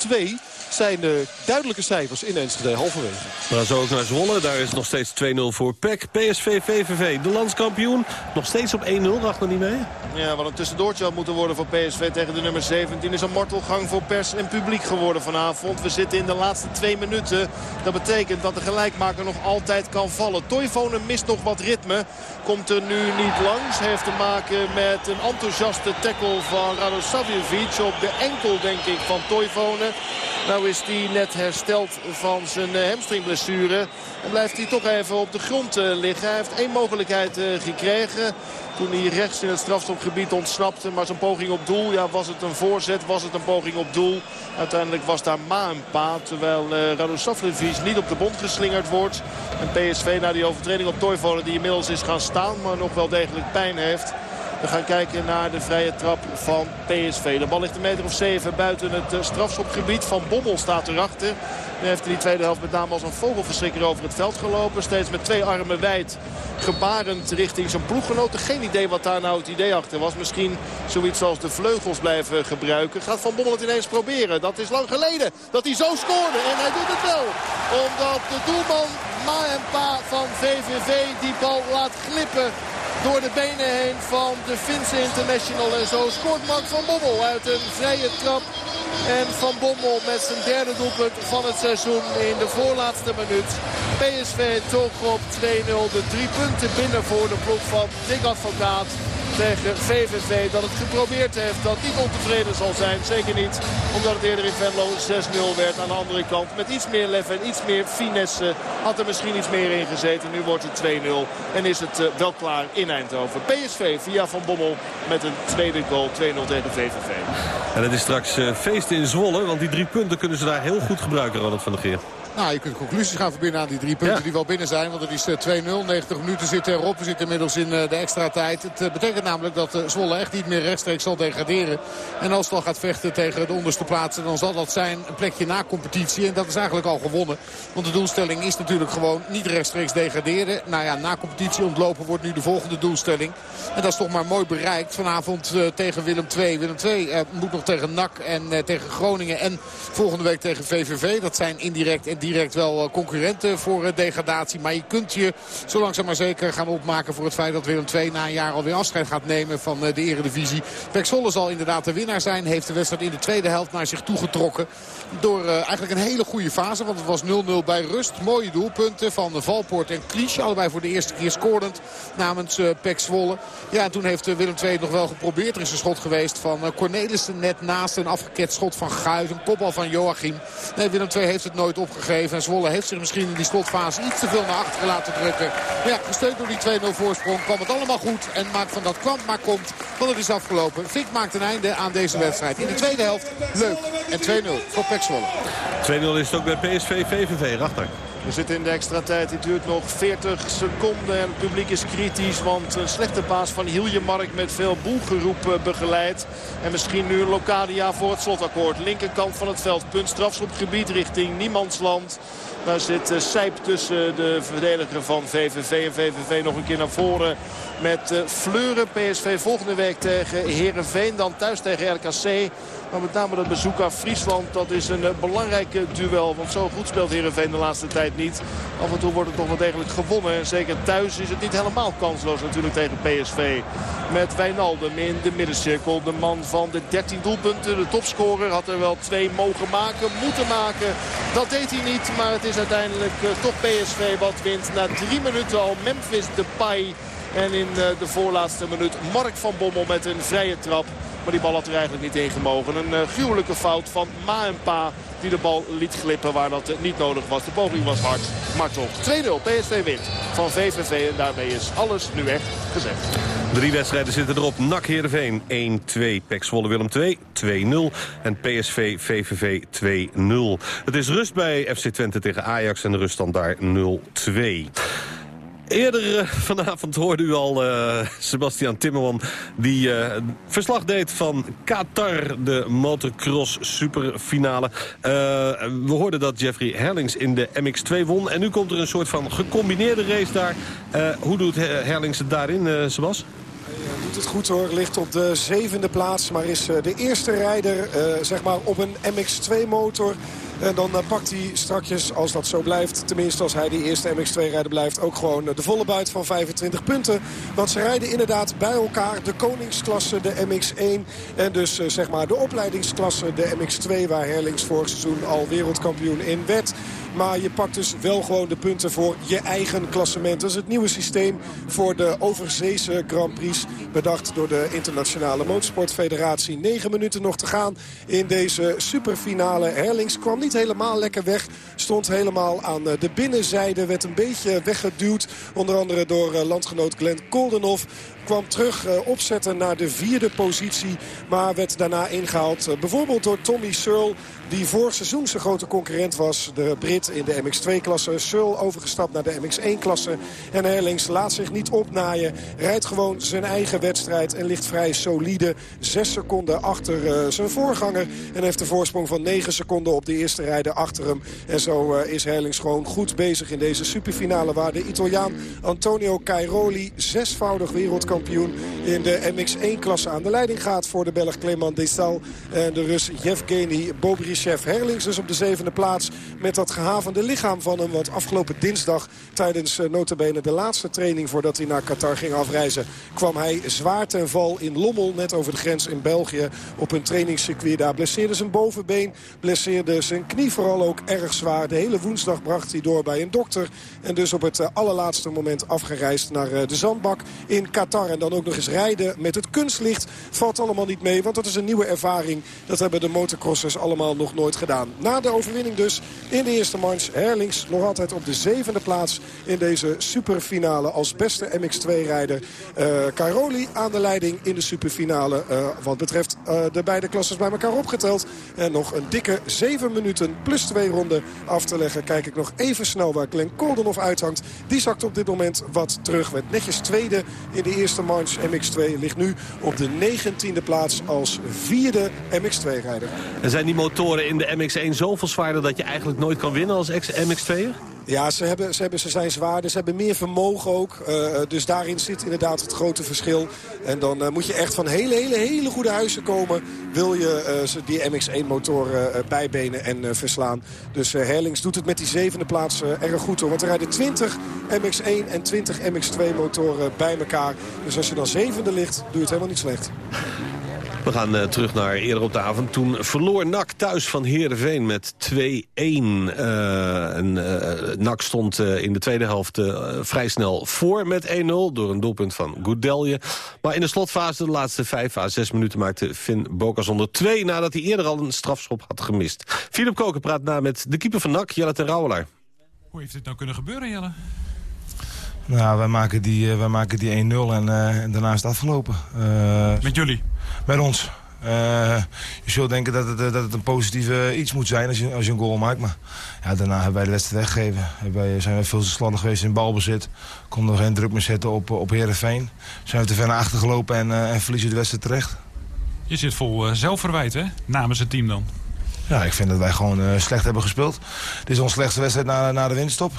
S9: 0-2 zijn de duidelijke cijfers in Enschede halverwege.
S6: We gaan zo ook naar Zwolle. Daar is nog steeds 2-0 voor PEC. PSV, VVV, de landskampioen. Nog steeds op 1-0, racht nog niet mee?
S8: Ja, wat een tussendoortje had moeten worden voor PSV tegen de nummer 17... is een mortelgang voor pers en publiek geworden vanavond. We zitten in de laatste twee minuten. Dat betekent dat de gelijkmaker nog altijd kan vallen. Toivonen mist nog wat ritme. Komt er nu niet langs. Heeft te maken met een enthousiaste tackle van Radosavljevic op de enkel, denk ik, van Toivonen. Nou is hij net hersteld van zijn eh, hamstringblessure. En blijft hij toch even op de grond eh, liggen. Hij heeft één mogelijkheid eh, gekregen. Toen hij rechts in het strafstopgebied ontsnapte. Maar zijn poging op doel, ja, was het een voorzet, was het een poging op doel. Uiteindelijk was daar Ma een pa. Terwijl uh, Radu niet op de bond geslingerd wordt. En PSV na die overtreding op Toivonen die inmiddels is gaan staan. Maar nog wel degelijk pijn heeft. We gaan kijken naar de vrije trap van PSV. De bal ligt een meter of zeven buiten het strafschopgebied. Van Bommel staat erachter. Nu heeft hij die tweede helft met name als een vogelverschrikker over het veld gelopen. Steeds met twee armen wijd. Gebarend richting zijn ploeggenoten. Geen idee wat daar nou het idee achter was. Misschien zoiets als de vleugels blijven gebruiken. Gaat Van Bommel het ineens proberen. Dat is lang geleden dat hij zo scoorde. En hij doet het wel. Omdat de doelman Maempa van VVV die bal laat glippen door de benen heen van de Finse International. En zo scoort Mark van Bommel uit een vrije trap. En Van Bommel met zijn derde doelpunt van het seizoen in de voorlaatste minuut. PSV toch op 2-0. De drie punten binnen voor de ploeg van Dick Advocaat tegen VVV. Dat het geprobeerd heeft, dat niet ontevreden zal zijn. Zeker niet, omdat het eerder in Venlo 6-0 werd. Aan de andere kant met iets meer lef en iets meer finesse had er misschien iets meer in gezeten. Nu wordt het 2-0 en is het uh, wel klaar in Eindhoven. PSV via Van Bommel met een tweede goal 2-0 tegen VVV.
S6: En het is straks uh, feest in Zwolle, want die drie punten kunnen ze daar heel goed gebruiken, Ronald van der Geer.
S7: Nou, je kunt conclusies gaan verbinden aan die drie punten ja. die wel binnen zijn. Want het is 2-0, 90 minuten zitten erop. We zitten inmiddels in de extra tijd. Het betekent namelijk dat Zwolle echt niet meer rechtstreeks zal degraderen. En als het al gaat vechten tegen de onderste plaatsen... dan zal dat zijn een plekje na competitie. En dat is eigenlijk al gewonnen. Want de doelstelling is natuurlijk gewoon niet rechtstreeks degraderen. Nou ja, na competitie ontlopen wordt nu de volgende doelstelling. En dat is toch maar mooi bereikt. Vanavond tegen Willem II. Willem II moet nog tegen NAC en tegen Groningen. En volgende week tegen VVV. Dat zijn indirect en direct wel concurrenten voor degradatie. Maar je kunt je zo langzaam maar zeker gaan opmaken voor het feit dat Willem II na een jaar alweer afscheid gaat nemen van de eredivisie. Pek Zwolle zal inderdaad de winnaar zijn. Heeft de wedstrijd in de tweede helft naar zich toegetrokken. Door eigenlijk een hele goede fase. Want het was 0-0 bij rust. Mooie doelpunten van Valpoort en Klisch. Allebei voor de eerste keer scorend namens uh, Pek Zwolle. Ja, en toen heeft Willem II nog wel geprobeerd. Er is een schot geweest van Cornelissen net naast. Een afgeketst schot van Guijs. Een kopbal van Joachim. Nee, Willem II heeft het nooit opgegeven. En Zwolle heeft zich misschien in die slotfase iets te veel naar achteren laten drukken. Maar ja, gesteund door die 2-0 voorsprong kwam het allemaal goed. En maakt van dat kwam maar komt. Want het is afgelopen. Fink maakt een einde aan deze wedstrijd. In de tweede helft leuk. En 2-0 voor Pek Zwolle.
S6: 2-0 is het ook bij PSV VVV. Rachter.
S8: We zitten in de extra tijd. Die duurt nog 40 seconden. En het publiek is kritisch. Want een slechte paas van Hiljemark met veel boelgeroep begeleid. En misschien nu een Locadia voor het slotakkoord. Linkerkant van het veld. Punt strafschopgebied richting Niemandsland. Daar zit Sijp tussen de verdediger van VVV. En VVV nog een keer naar voren met Fleuren. PSV volgende week tegen Herenveen. Dan thuis tegen RKC. Maar met name dat bezoek aan Friesland, dat is een belangrijke duel. Want zo goed speelt Heerenveen de laatste tijd Af en toe wordt het toch wel degelijk gewonnen. En zeker thuis is het niet helemaal kansloos natuurlijk tegen PSV. Met Wijnaldum in de middencirkel. De man van de 13 doelpunten. De topscorer had er wel twee mogen maken, moeten maken. Dat deed hij niet, maar het is uiteindelijk uh, toch PSV wat wint. Na drie minuten al Memphis Depay. En in uh, de voorlaatste minuut Mark van Bommel met een vrije trap. Maar die bal had er eigenlijk niet in gemogen. Een uh, gruwelijke fout van Ma en Pa die de bal liet glippen waar dat niet nodig was. De poging was hard, maar toch. 2-0 PSV wint van VVV en daarmee is alles nu echt gezegd.
S6: Drie wedstrijden zitten erop. NAC Heerenveen 1-2. Pek Zwolle Willem 2 2-0. En PSV VVV 2-0. Het is rust bij FC Twente tegen Ajax en de ruststand daar 0-2. Eerder uh, vanavond hoorde u al uh, Sebastian Timmerman... die uh, verslag deed van Qatar, de motocross superfinale. we hoorden dat Jeffrey Herlings in de MX2 won. En nu komt er een soort van gecombineerde race daar. hoe doet Herlings het daarin, Sebas?
S11: Hij doet het goed hoor, ligt op de zevende plaats. Maar is de eerste rijder zeg maar op een MX2 motor... En dan pakt hij strakjes, als dat zo blijft... tenminste als hij die eerste MX2-rijder blijft... ook gewoon de volle buit van 25 punten. Want ze rijden inderdaad bij elkaar de koningsklasse, de MX1... en dus zeg maar de opleidingsklasse, de MX2... waar Herlings vorig seizoen al wereldkampioen in werd... Maar je pakt dus wel gewoon de punten voor je eigen klassement. Dat is het nieuwe systeem voor de overzeese Grand Prix. Bedacht door de Internationale Motorsportfederatie. 9 minuten nog te gaan in deze superfinale. Herlings kwam niet helemaal lekker weg. Stond helemaal aan de binnenzijde. Werd een beetje weggeduwd. Onder andere door landgenoot Glenn Koldenhoff kwam terug opzetten naar de vierde positie. Maar werd daarna ingehaald bijvoorbeeld door Tommy Searle die vorig seizoen zijn grote concurrent was. De Brit in de MX2-klasse. Searle overgestapt naar de MX1-klasse. En Herlings laat zich niet opnaaien. Rijdt gewoon zijn eigen wedstrijd en ligt vrij solide. Zes seconden achter uh, zijn voorganger. En heeft een voorsprong van 9 seconden op de eerste rijder achter hem. En zo is Herlings gewoon goed bezig in deze superfinale... waar de Italiaan Antonio Cairoli, zesvoudig wereldkampioen... in de MX1-klasse aan de leiding gaat voor de Belg Clement Destal. En de Rus Yevgeny Bobris chef Herlings dus op de zevende plaats met dat gehavende lichaam van hem. Want afgelopen dinsdag tijdens uh, notabene de laatste training voordat hij naar Qatar ging afreizen... kwam hij zwaar ten val in Lommel, net over de grens in België, op een trainingscircuit. Daar blesseerde zijn bovenbeen, blesseerde zijn knie vooral ook erg zwaar. De hele woensdag bracht hij door bij een dokter. En dus op het uh, allerlaatste moment afgereisd naar uh, de zandbak in Qatar. En dan ook nog eens rijden met het kunstlicht valt allemaal niet mee. Want dat is een nieuwe ervaring. Dat hebben de motocrossers allemaal nog nooit gedaan. Na de overwinning dus in de eerste manche. Herlings nog altijd op de zevende plaats in deze superfinale als beste MX2-rijder. Uh, Caroli aan de leiding in de superfinale. Uh, wat betreft uh, de beide klasses bij elkaar opgeteld. En nog een dikke zeven minuten plus twee ronden af te leggen. Kijk ik nog even snel waar Glenn Koldenhoff uithangt. Die zakt op dit moment wat terug. Werd netjes tweede in de eerste manche. MX2 ligt nu op de negentiende plaats als vierde MX2-rijder.
S6: Er zijn die motoren in de MX1 zoveel zwaarder dat je eigenlijk nooit kan winnen als MX2'er?
S11: Ja, ze, hebben, ze, hebben, ze zijn zwaarder. Ze hebben meer vermogen ook. Uh, dus daarin zit inderdaad het grote verschil. En dan uh, moet je echt van hele, hele, hele goede huizen komen... wil je uh, die MX1-motoren bijbenen en verslaan. Dus Herlings doet het met die zevende plaats erg goed. Hoor. Want er rijden 20 MX1 en 20 MX2-motoren bij elkaar. Dus als je dan zevende ligt, doe je het helemaal niet slecht.
S6: We gaan uh, terug naar eerder op de avond. Toen verloor NAC thuis van Heerenveen met 2-1. Uh, NAC stond in de tweede helft vrij snel voor met 1-0... door een doelpunt van Goudelje. Maar in de slotfase, de laatste 5 à 6 minuten... maakte Finn Bokas onder 2 nadat hij eerder al een strafschop had gemist. Philip Koken praat na met de keeper van NAC, Jelle ten Rouwelaar.
S12: Hoe heeft dit nou kunnen gebeuren, Jelle?
S13: Nou, wij maken die, uh, wij maken die 1-0 en, uh, en daarna is het afgelopen. Uh,
S12: Met jullie?
S13: Met ons. je zult denken dat het, dat het een positieve iets moet zijn als je, als je een goal maakt. Maar ja, daarna hebben wij de wedstrijd weggegeven. Wij, zijn we veel te slandig geweest in balbezit. Konden er geen druk meer zetten op, op Heerenveen. Zijn we te ver naar achter gelopen en, en verliezen de wedstrijd terecht.
S12: Je zit vol zelfverwijt, hè? Namens het team dan.
S13: Ja, ik vind dat wij gewoon slecht hebben gespeeld. Dit is onze slechtste wedstrijd na, na de winststop.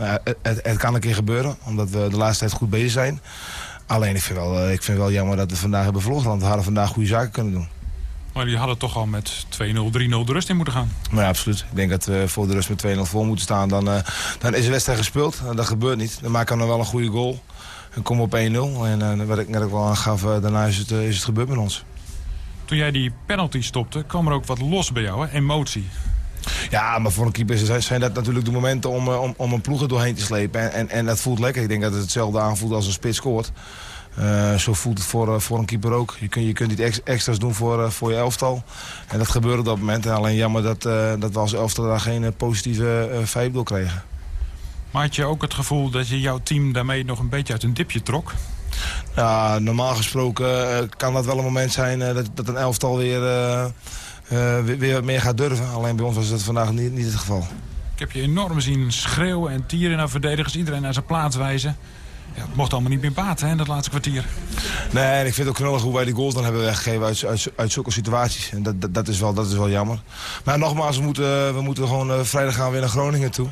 S13: Nou, het, kan een keer gebeuren, omdat we de laatste tijd goed bezig zijn. Alleen ik vind, wel, ik vind wel jammer dat we vandaag hebben verloren, want we hadden vandaag goede zaken kunnen doen.
S12: Maar die hadden toch al met 2-0, 3-0 de rust in moeten gaan.
S13: Maar ja, absoluut. Ik denk dat we voor de rust met 2-0 voor moeten staan. Dan, uh, dan is de wedstrijd gespeeld. En dat gebeurt niet. Dan maken we nog wel een goede goal. En komen op 1-0. En uh, wat ik net ook al aangaf, uh, daarna is het, is het gebeurd met ons.
S12: Toen jij die penalty stopte, kwam er ook wat los bij jou, hè? emotie.
S13: Ja, maar voor een keeper zijn dat natuurlijk de momenten om, om, om een ploeg er doorheen te slepen. En, en, en dat voelt lekker. Ik denk dat het hetzelfde aanvoelt als een spits scoort. Uh, zo voelt het voor, uh, voor een keeper ook. Je, kun, je kunt iets extra's doen voor, uh, voor je elftal. En dat gebeurde op dat moment. En alleen jammer dat, dat we als elftal daar geen positieve uh, door kregen.
S12: Maar had je ook het gevoel dat je jouw team daarmee nog een beetje uit een dipje trok?
S13: Ja, normaal gesproken kan dat wel een moment zijn dat, dat een elftal weer, weer, weer meer gaat durven. Alleen bij ons was dat vandaag niet, niet het geval.
S12: Ik heb je enorm zien schreeuwen en tieren naar verdedigers. Iedereen naar zijn plaats wijzen. Ja, het mocht allemaal niet meer baten, hè, dat laatste kwartier.
S13: Nee, en ik vind het ook knullig hoe wij die goals dan hebben weggegeven uit, uit, uit zulke situaties. En dat, dat, dat, is wel, dat is wel jammer. Maar nogmaals, we moeten, we moeten gewoon uh, vrijdag gaan weer naar Groningen toe.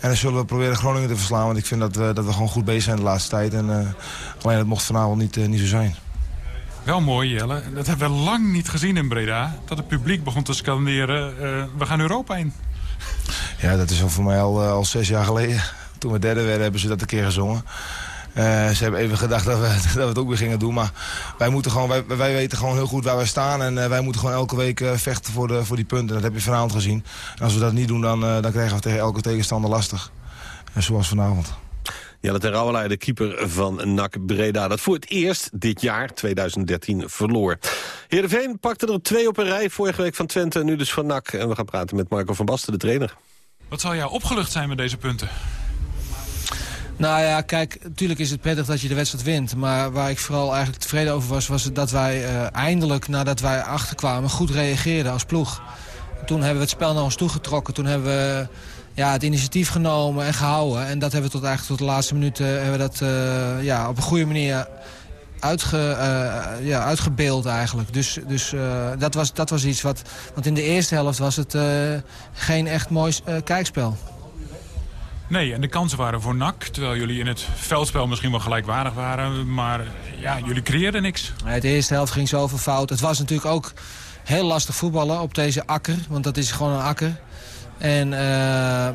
S13: En dan zullen we proberen Groningen te verslaan. Want ik vind dat we, dat we gewoon goed bezig zijn de laatste tijd. En, uh, alleen dat mocht vanavond niet, uh, niet zo zijn.
S12: Wel mooi, Jelle. Dat hebben we lang niet gezien in Breda. Dat het publiek begon te scanderen, we gaan Europa in.
S13: Ja, dat is al voor mij al, al zes jaar geleden. Toen we derde werden hebben ze dat een keer gezongen. Uh, ze hebben even gedacht dat we, [LAUGHS] dat het ook weer gingen doen. Maar wij, moeten gewoon, wij, wij weten gewoon heel goed waar wij staan. En wij moeten gewoon elke week vechten voor, de, voor die punten. Dat heb je vanavond gezien. En als we dat niet doen, dan, dan krijgen we tegen elke tegenstander lastig. En zoals vanavond.
S6: Jelle ten Rauwelaar, de keeper van NAC Breda. Dat voor het eerst dit jaar, 2013, verloor. Heerenveen pakte er twee op een rij. Vorige week van Twente en nu dus van NAC. En we gaan praten met Marco van Basten, de trainer.
S12: Wat zal jou opgelucht zijn met deze punten?
S14: Nou ja, kijk, natuurlijk is het prettig dat je de wedstrijd wint. Maar waar ik vooral eigenlijk tevreden over was... was dat wij uh, eindelijk, nadat wij achterkwamen, goed reageerden als ploeg. Toen hebben we het spel naar ons toegetrokken. Toen hebben we ja, het initiatief genomen en gehouden. En dat hebben we tot, eigenlijk tot de laatste minuten hebben we dat, uh, ja, op een goede manier uitge, uh, ja, uitgebeeld eigenlijk. Dus, dus uh, dat, was, dat was iets wat... Want in de eerste helft was het geen echt mooi kijkspel.
S12: Nee, en de kansen waren voor NAC. Terwijl jullie in het veldspel misschien wel gelijkwaardig waren. Maar ja, jullie creëerden niks.
S14: Nee, de eerste helft ging zoveel fout. Het was natuurlijk ook heel lastig voetballen op deze akker. Want dat is gewoon een akker. En uh,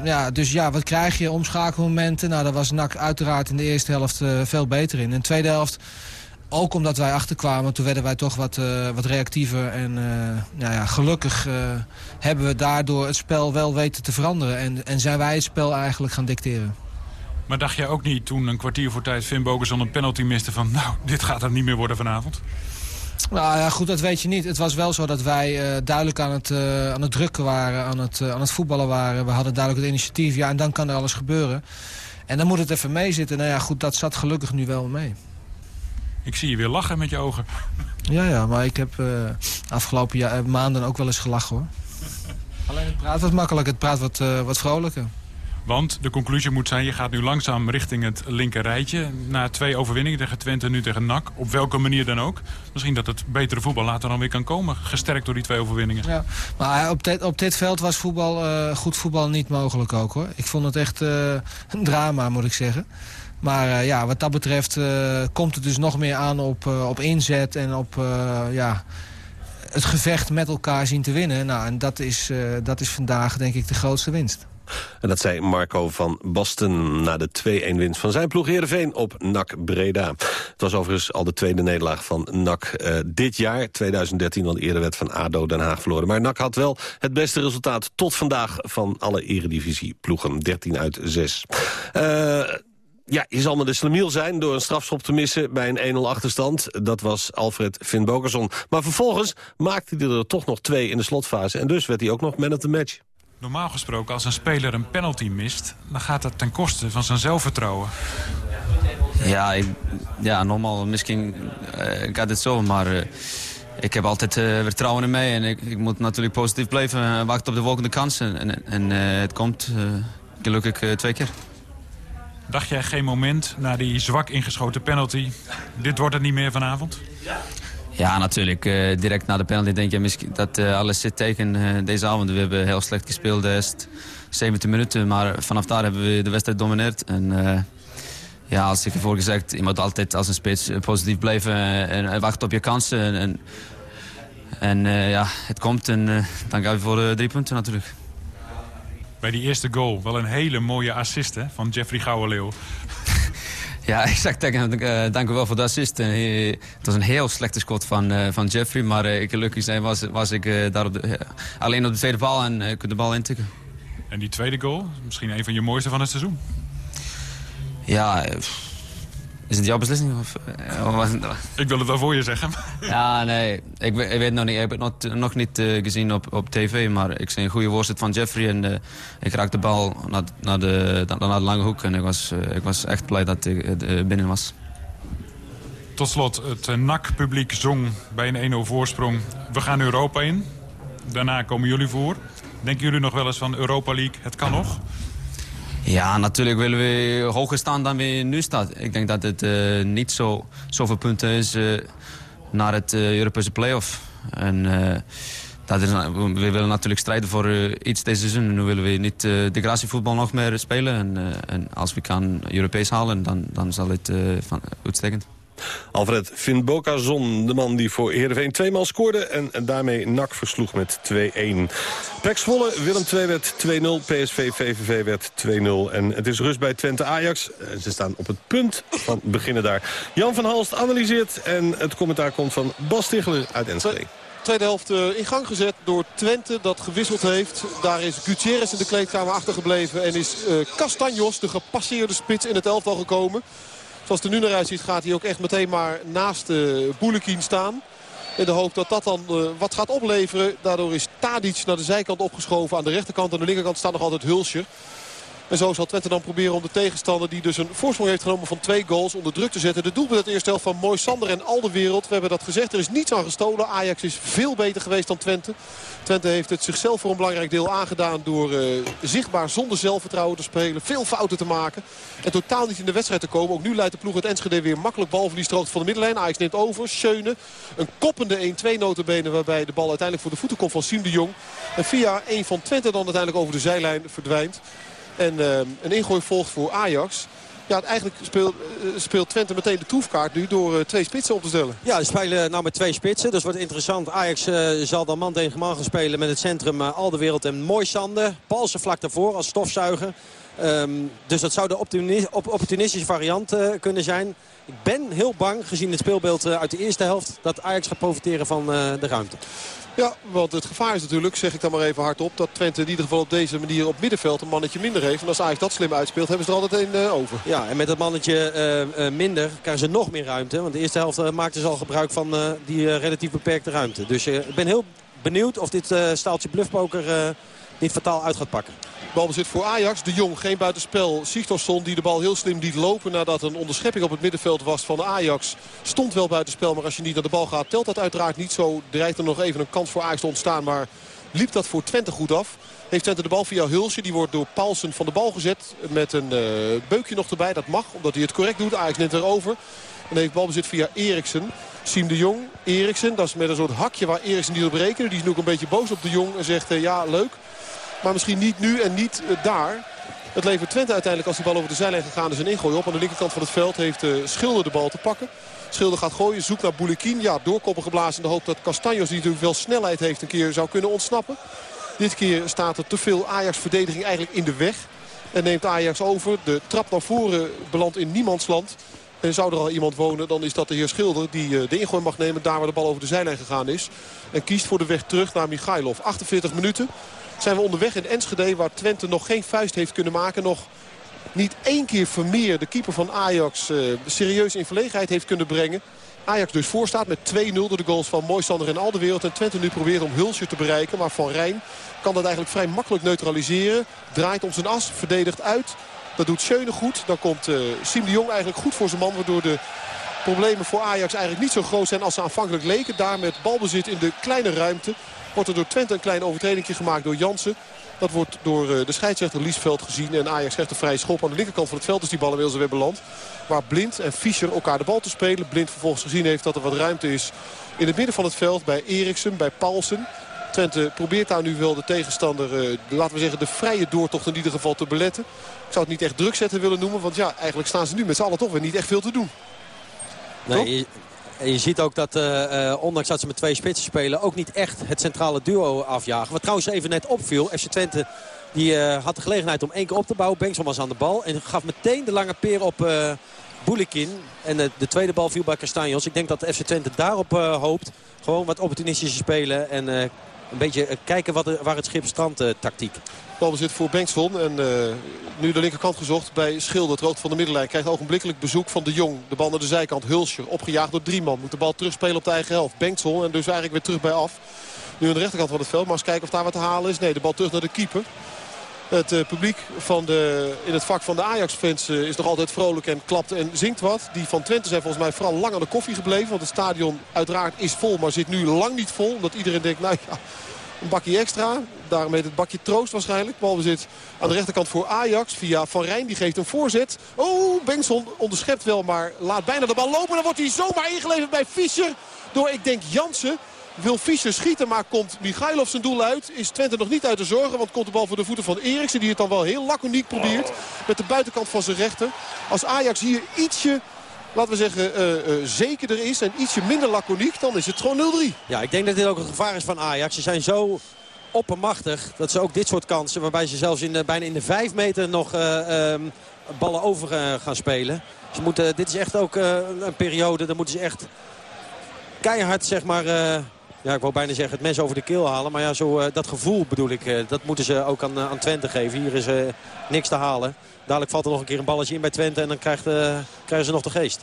S14: ja, dus ja, wat krijg je? Omschakelmomenten. Nou, daar was NAC uiteraard in de eerste helft uh, veel beter in. In de tweede helft ook omdat wij achterkwamen, toen werden wij toch wat, uh, wat reactiever. En nou ja, gelukkig hebben we daardoor het spel wel weten te veranderen. En, en zijn wij het spel eigenlijk gaan dicteren.
S12: Maar dacht jij ook niet toen een kwartier voor tijd Finn Bogerson een penalty miste van... nou, dit gaat er niet meer worden vanavond?
S14: Nou ja, goed, dat weet je niet. Het was wel zo dat wij duidelijk aan het, aan het drukken waren, aan het, aan het voetballen waren. We hadden duidelijk het initiatief, ja, en dan kan er alles gebeuren. En dan moet het even meezitten. Nou ja, goed, dat zat gelukkig nu wel mee.
S12: Ik zie je weer lachen met je ogen.
S14: Ja, ja, maar ik heb afgelopen maanden ook wel eens gelachen hoor. Alleen het praat wat makkelijk, het praat wat, wat vrolijker.
S12: Want de conclusie moet zijn, je gaat nu langzaam richting het linker rijtje. Na twee overwinningen tegen Twente, nu tegen NAC. Op welke manier dan ook. Misschien dat het betere voetbal later dan weer kan komen. Gesterkt door die twee overwinningen.
S14: Ja, maar op dit, op dit veld was voetbal, uh, goed voetbal niet mogelijk ook hoor. Ik vond het echt een drama moet ik zeggen. Maar ja, wat dat betreft komt het dus nog meer aan op, op inzet en op ja, het gevecht met elkaar zien te winnen. Nou, en dat is, dat is vandaag denk ik de grootste winst.
S6: En dat zei Marco van Basten na de 2-1 winst van zijn ploeg Heerenveen op NAC Breda. Het was overigens al de tweede nederlaag van NAC dit jaar, 2013, want eerder werd van ADO Den Haag verloren. Maar NAC had wel het beste resultaat tot vandaag van alle eredivisieploegen, 13 uit 6. Ja, je zal maar de slemiel zijn door een strafschop te missen bij een 1-0 achterstand. Dat was Alfred Finn Bogerson. Maar vervolgens maakte hij er toch nog twee in de slotfase. En dus werd hij ook nog man of the match.
S12: Normaal gesproken, als een speler een penalty mist... dan gaat dat ten koste van zijn zelfvertrouwen.
S15: Ja, ik, ja normaal misschien uh, gaat het zo, maar... Uh, ik heb altijd uh, vertrouwen in mij en ik, ik, moet natuurlijk positief blijven. Uh, wachten op de volgende kansen. En, en het komt gelukkig twee keer.
S12: Dacht jij geen moment na die zwak ingeschoten penalty... dit wordt het niet meer vanavond?
S15: Ja, natuurlijk. Uh, direct na de penalty denk je misschien dat uh, alles zit tegen uh, deze avond. We hebben heel slecht gespeeld de eerste 17 minuten. Maar vanaf daar hebben we de wedstrijd domineerd. En ja, als ik ervoor gezegd, je moet altijd als een spits positief blijven en, en wachten op je kansen. En, En eh, ja, het komt en eh, dan gaan we voor drie punten natuurlijk.
S12: Bij die eerste goal wel een hele mooie assist hè, van Jeffrey Gouwenleeuw. [LAUGHS]
S15: Ja, ik zeg tegen hem, eh, dank u wel voor de assist. Eh, het was een heel slechte schot van, eh, van Jeffrey. Maar ik gelukkig zijn was, was ik daar op de, alleen op de tweede bal en eh, kon de bal intikken.
S12: En die tweede goal, misschien een van je mooiste van het seizoen.
S15: Ja, pff, is het jouw beslissing? Of, eh,
S12: Ik wil het wel voor je zeggen.
S15: Ja, nee, ik, we- ik weet nog niet. Ik heb het nog, nog niet eh, gezien op, op tv, maar ik zie een goede voorzet van Jeffrey. En eh, ik raak de bal naar, naar, de, naar de lange hoek en ik was, ik was echt blij dat ik binnen was.
S12: Tot slot, het NAC-publiek zong bij een 1-0 voorsprong. We gaan Europa in. Daarna komen jullie voor. Denken jullie nog wel eens van Europa League, het kan nog?
S15: Ja, natuurlijk willen we hoger staan dan we nu staan. Ik denk dat het eh, niet zo, zoveel punten is eh, naar het eh, Europese play-off. En dat is, we willen natuurlijk strijden voor iets deze seizoen. Nu willen we niet degradatievoetbal nog meer spelen. En, en als we kan Europees halen, dan, dan zal het van, uitstekend.
S6: Alfred Finboka-Zon, de man die voor Heerenveen tweemaal scoorde... en daarmee NAC versloeg met 2-1. Pek Zwolle, Willem 2 werd 2-0, PSV, VVV werd 2-0. En het is rust bij Twente-Ajax. Ze staan op het punt van beginnen daar. Jan van Halst analyseert en het commentaar komt van Bas Tichler uit Enschede.
S9: Tweede helft uh, in gang gezet door Twente dat gewisseld heeft. Daar is Gutierrez in de kleedkamer achtergebleven. En is uh, Castanjos, de gepasseerde spits, in het elftal gekomen. Zoals het er nu naar uitziet gaat hij ook echt meteen maar naast uh, Boulekin staan. In de hoop dat dat dan uh, wat gaat opleveren. Daardoor is Tadic naar de zijkant opgeschoven. Aan de rechterkant en de linkerkant staat nog altijd Hulsje. En zo zal Twente dan proberen om de tegenstander die dus een voorsprong heeft genomen van twee goals onder druk te zetten. De doelpunt de eerste helft van Mooi Sander en al de wereld. We hebben dat gezegd. Er is niets aan gestolen. Ajax is veel beter geweest dan Twente. Twente heeft het zichzelf voor een belangrijk deel aangedaan door uh, zichtbaar zonder zelfvertrouwen te spelen. Veel fouten te maken. En totaal niet in de wedstrijd te komen. Ook nu leidt de ploeg het Enschede weer makkelijk balverlies strookt van de middenlijn. Ajax neemt over. Schöne. Een koppende 1-2 notenbenen waarbij de bal uiteindelijk voor de voeten komt van Siem de Jong. En via een van Twente dan uiteindelijk over de zijlijn verdwijnt. En uh, een ingooi volgt voor Ajax. Ja, eigenlijk speelt, uh, speelt Twente meteen de troefkaart nu door uh, twee spitsen op te stellen.
S10: Ja, ze spelen nou met twee spitsen. Dus wordt interessant. Ajax uh, zal dan man tegen man gaan spelen met het centrum Al de Wereld en Mooisande. Palsen vlak daarvoor als stofzuiger. Um, dus dat zou de opportunistische variant kunnen zijn. Ik ben heel bang, gezien het speelbeeld uit de eerste helft... dat Ajax gaat profiteren van de ruimte.
S9: Ja, want het gevaar is natuurlijk, zeg ik dan maar even hardop... dat Twente in ieder geval op deze manier op middenveld een mannetje minder heeft. En als Ajax dat slim uitspeelt, hebben ze er altijd een uh, over.
S10: Ja, en met dat mannetje uh, uh, minder krijgen ze nog meer ruimte. Want de eerste helft maakten ze al gebruik van die relatief beperkte ruimte. Dus ik ben heel benieuwd of dit staaltje bluffpoker niet fataal uit gaat pakken.
S9: Balbezit voor Ajax. De Jong geen buitenspel. Sigtorsson die de bal heel slim liet lopen nadat een onderschepping op het middenveld was van Ajax. Stond wel buitenspel, maar als je niet naar de bal gaat telt dat uiteraard niet zo. Dreigt er nog even een kans voor Ajax te ontstaan, maar liep dat voor Twente goed af. Heeft Twente de bal via Hulsje. Die wordt door Paulsen van de bal gezet met een uh, beukje nog erbij. Dat mag, omdat hij het correct doet. Ajax neemt er over. En heeft balbezit via Eriksen. Siem de Jong, Eriksen. Dat is met een soort hakje waar Eriksen niet op rekenen. Die is nu ook een beetje boos op de Jong en zegt uh, ja leuk. Maar misschien niet nu en niet uh, daar. Het levert Twente uiteindelijk als die bal over de zijlijn gegaan is een ingooi op. Aan de linkerkant van het veld heeft uh, Schilder de bal te pakken. Schilder gaat gooien, zoekt naar Boulekin. Ja, doorkoppen geblazen in de hoop dat Castanjos, die natuurlijk wel snelheid heeft, een keer zou kunnen ontsnappen. Dit keer staat er te veel Ajax-verdediging eigenlijk in de weg. En neemt Ajax over. De trap naar voren belandt in niemandsland. En zou er al iemand wonen, dan is dat de heer Schilder die uh, de ingooi mag nemen. Daar waar de bal over de zijlijn gegaan is. En kiest voor de weg terug naar Michailov. 48 minuten zijn we onderweg in Enschede waar Twente nog geen vuist heeft kunnen maken. Nog niet één keer Vermeer, de keeper van Ajax, uh, serieus in verlegenheid heeft kunnen brengen. Ajax dus voorstaat met 2-0 door de goals van Moisander en Alderwereld. En Twente nu probeert om Hulsje te bereiken. Maar Van Rijn kan dat eigenlijk vrij makkelijk neutraliseren. Draait om zijn as, verdedigt uit. Dat doet Schöne goed. Dan komt uh, Siem de Jong eigenlijk goed voor zijn man. Waardoor de problemen voor Ajax eigenlijk niet zo groot zijn als ze aanvankelijk leken. Daar met balbezit in de kleine ruimte wordt er door Twente een klein overtreding gemaakt door Jansen. Dat wordt door de scheidsrechter Liesveld gezien. En Ajax krijgt een vrije schop aan de linkerkant van het veld. Dus die bal inmiddels weer beland. Waar Blind en Fischer elkaar de bal te spelen. Blind vervolgens gezien heeft dat er wat ruimte is in het midden van het veld. Bij Eriksen, bij Paulsen. Twente probeert daar nu wel de tegenstander, uh, laten we zeggen, de vrije doortocht in ieder geval te beletten. Ik zou het niet echt druk zetten willen noemen. Want ja, eigenlijk staan ze nu met z'n allen toch weer niet echt veel te doen.
S10: Nee, En je ziet ook dat, uh, ondanks dat ze met twee spitsen spelen... ook niet echt het centrale duo afjagen. Wat trouwens even net opviel. FC Twente die, uh, had de gelegenheid om één keer op te bouwen. Bengtson was aan de bal. En gaf meteen de lange peer op Boulikin. En de tweede bal viel bij Castanjos. Ik denk dat de FC Twente daarop hoopt. Gewoon wat opportunistische spelen. En een beetje kijken wat waar het schip strandt tactiek.
S9: Balbezit voor Bengtson. En uh, nu de linkerkant gezocht bij Schilder. Het rood van de middenlijn krijgt ogenblikkelijk bezoek van de Jong. De bal naar de zijkant. Hulscher opgejaagd door drie man. Moet de bal terugspelen op de eigen helft. Bengtson en dus eigenlijk weer terug bij af. Nu aan de rechterkant van het veld. Maar eens kijken of daar wat te halen is. Nee, de bal terug naar de keeper. Het uh, publiek van de, in het vak van de Ajax-fans uh, is nog altijd vrolijk en klapt en zingt wat. Die van Twente zijn volgens mij vooral lang aan de koffie gebleven. Want het stadion uiteraard is vol, maar zit nu lang niet vol. Omdat iedereen denkt, nou ja, een bakje extra. Daarmee het bakje troost waarschijnlijk. Balbezit aan de rechterkant voor Ajax via Van Rijn. Die geeft een voorzet. Oh, Bengtson onderschept wel, maar laat bijna de bal lopen. Dan wordt hij zomaar ingeleverd bij Fischer. Door, ik denk, Jansen. Wil Fischer schieten, maar komt Michailov zijn doel uit. Is Twente nog niet uit de zorgen, want komt de bal voor de voeten van Eriksen. Die het dan wel heel laconiek probeert. Met de buitenkant van zijn rechter. Als Ajax hier ietsje laten we zeggen, uh, uh, zekerder is en ietsje minder laconiek, dan is het gewoon 0-3.
S10: Ja, ik denk dat dit ook een gevaar is van Ajax. Ze zijn zo oppermachtig dat ze ook dit soort kansen, waarbij ze zelfs in de, bijna in de 5 meter nog uh, um, ballen over gaan spelen. Ze moeten, dit is echt ook een periode, dan moeten ze echt keihard, zeg maar... ja, ik wou bijna zeggen het mes over de keel halen. Maar ja, zo, dat gevoel bedoel ik, dat moeten ze ook aan, aan Twente geven. Hier is niks te halen. Dadelijk valt er nog een keer een balletje in bij Twente en dan krijgt, uh, krijgen ze nog de geest.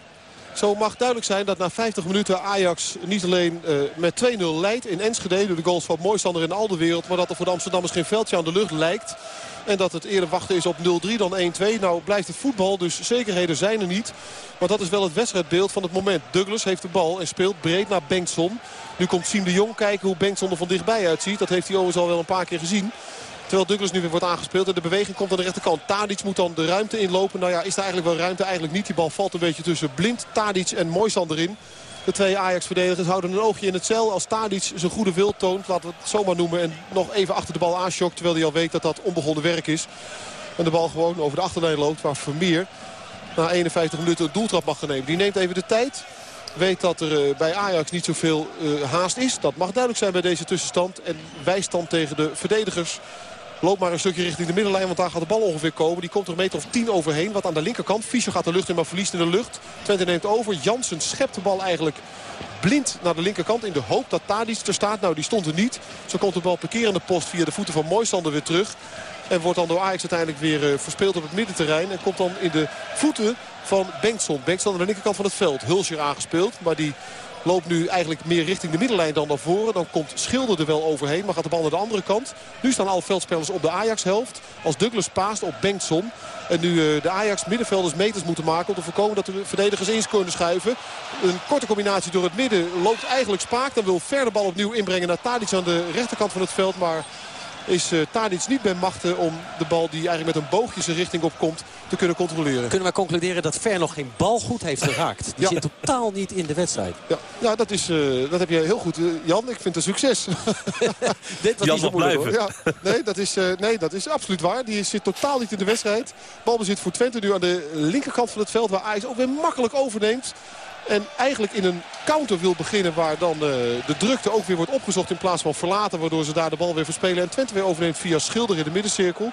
S9: Zo mag duidelijk zijn dat na 50 minuten Ajax niet alleen uh, met 2-0 leidt in Enschede. Door de goals van Mooisander in al de wereld. Maar dat er voor de Amsterdammers geen veldje aan de lucht lijkt. En dat het eerder wachten is op 0-3 dan 1-2. Nou blijft het voetbal, dus zekerheden zijn er niet. Maar dat is wel het wedstrijdbeeld van het moment. Douglas heeft de bal en speelt breed naar Bengtson. Nu komt Siem de Jong kijken hoe Bengtson er van dichtbij uitziet. Dat heeft hij overigens al wel een paar keer gezien. Terwijl Douglas nu weer wordt aangespeeld. En de beweging komt aan de rechterkant. Tadic moet dan de ruimte inlopen. Nou ja, is er eigenlijk wel ruimte? Eigenlijk niet. Die bal valt een beetje tussen Blind, Tadic en Moisander erin. De twee Ajax-verdedigers houden een oogje in het cel. Als Tadic zijn goede wil toont, laten we het zomaar noemen. En nog even achter de bal aanschokt. Terwijl hij al weet dat dat onbegonnen werk is. En de bal gewoon over de achterlijn loopt. Waar Vermeer na 51 minuten een doeltrap mag gaan nemen. Die neemt even de tijd. Weet dat er uh, bij Ajax niet zoveel uh, haast is. Dat mag duidelijk zijn bij deze tussenstand. En wijst dan tegen de verdedigers Loopt maar een stukje richting de middenlijn, want daar gaat de bal ongeveer komen. Die komt er een meter of tien overheen, wat aan de linkerkant. Fischer gaat de lucht in, maar verliest in de lucht. Twente neemt over. Jansen schept de bal eigenlijk blind naar de linkerkant in de hoop dat Tadic er staat. Nou, die stond er niet. Zo komt de bal parkerende post via de voeten van Moisander weer terug. En wordt dan door Ajax uiteindelijk weer uh, verspeeld op het middenterrein. En komt dan in de voeten van Bengtson. Bengtson aan de linkerkant van het veld. Hulsje aangespeeld, maar die Loopt nu eigenlijk meer richting de middenlijn dan naar voren. Dan komt Schilder er wel overheen. Maar gaat de bal naar de andere kant. Nu staan alle veldspelers op de Ajax-helft. Als Douglas paast op Bengtson. En nu uh, de Ajax middenvelders meters moeten maken om te voorkomen dat de verdedigers eens kunnen schuiven. Een korte combinatie door het midden loopt eigenlijk spaak. Dan wil Ver de bal opnieuw inbrengen naar Tadic aan de rechterkant van het veld. Maar is uh, Tadic niet bij machten om de bal die eigenlijk met een boogje zijn richting opkomt te kunnen controleren.
S10: Kunnen we concluderen dat Ver nog geen bal goed heeft geraakt? Die zit totaal niet in de wedstrijd.
S9: Ja, ja dat, is, uh, dat heb je heel goed. Uh, Jan, ik vind het een succes. [LAUGHS]
S10: Dit was
S6: Jan
S10: niet
S6: blijven.
S9: Ja, nee, dat is, uh, nee, dat is absoluut waar. Die zit totaal niet in de wedstrijd. Balbezit voor Twente nu aan de linkerkant van het veld. Waar Ajax ook weer makkelijk overneemt. En eigenlijk in een counter wil beginnen waar dan uh, de drukte ook weer wordt opgezocht in plaats van verlaten. Waardoor ze daar de bal weer verspelen. En Twente weer overneemt via Schilder in de middencirkel.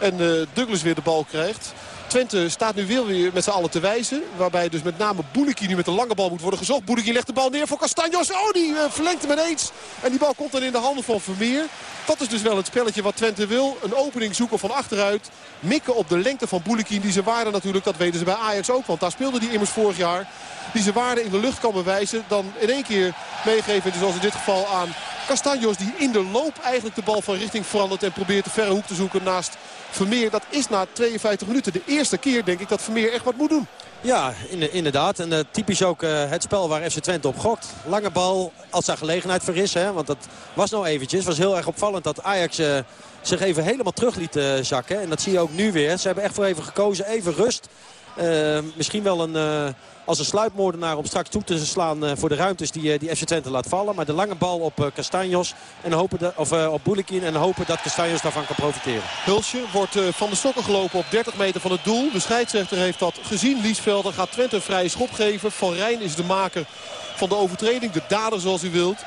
S9: En uh, Douglas weer de bal krijgt. Twente staat nu weer met z'n allen te wijzen. Waarbij dus met name Boeliki nu met een lange bal moet worden gezocht. Boeliki legt de bal neer voor Castanjos. Oh, die uh, verlengt hem ineens. En die bal komt dan in de handen van Vermeer. Dat is dus wel het spelletje wat Twente wil. Een opening zoeken van achteruit. Mikken op de lengte van Boeliki. Die zijn waarde natuurlijk, dat weten ze bij Ajax ook. Want daar speelde hij immers vorig jaar. Die zijn waarde in de lucht kan bewijzen. Dan in één keer meegeven, zoals in dit geval aan Castanjos. Die in de loop eigenlijk de bal van richting verandert. En probeert de verre hoek te zoeken naast Vermeer. Dat is na 52 minuten de eerste keer denk ik dat Vermeer echt wat moet doen.
S10: Ja, inderdaad. En uh, typisch ook uh, het spel waar FC Twente op gokt. Lange bal, als daar gelegenheid voor is. Hè, want dat was nou eventjes. Was heel erg opvallend dat Ajax uh, zich even helemaal terug liet zakken. En dat zie je ook nu weer. Ze hebben echt voor even gekozen. Even rust. Misschien wel een, als een sluipmoordenaar om straks toe te slaan uh, voor de ruimtes die, die FC Twente laat vallen. Maar de lange bal op Castanjos en hopen de, of op en hopen dat Castanjos daarvan kan profiteren.
S9: Hulsje wordt van de stokken gelopen op 30 meter van het doel. De scheidsrechter heeft dat gezien. Liesvelder gaat Twente een vrije schop geven. Van Rijn is de maker van de overtreding. De dader zoals u wilt.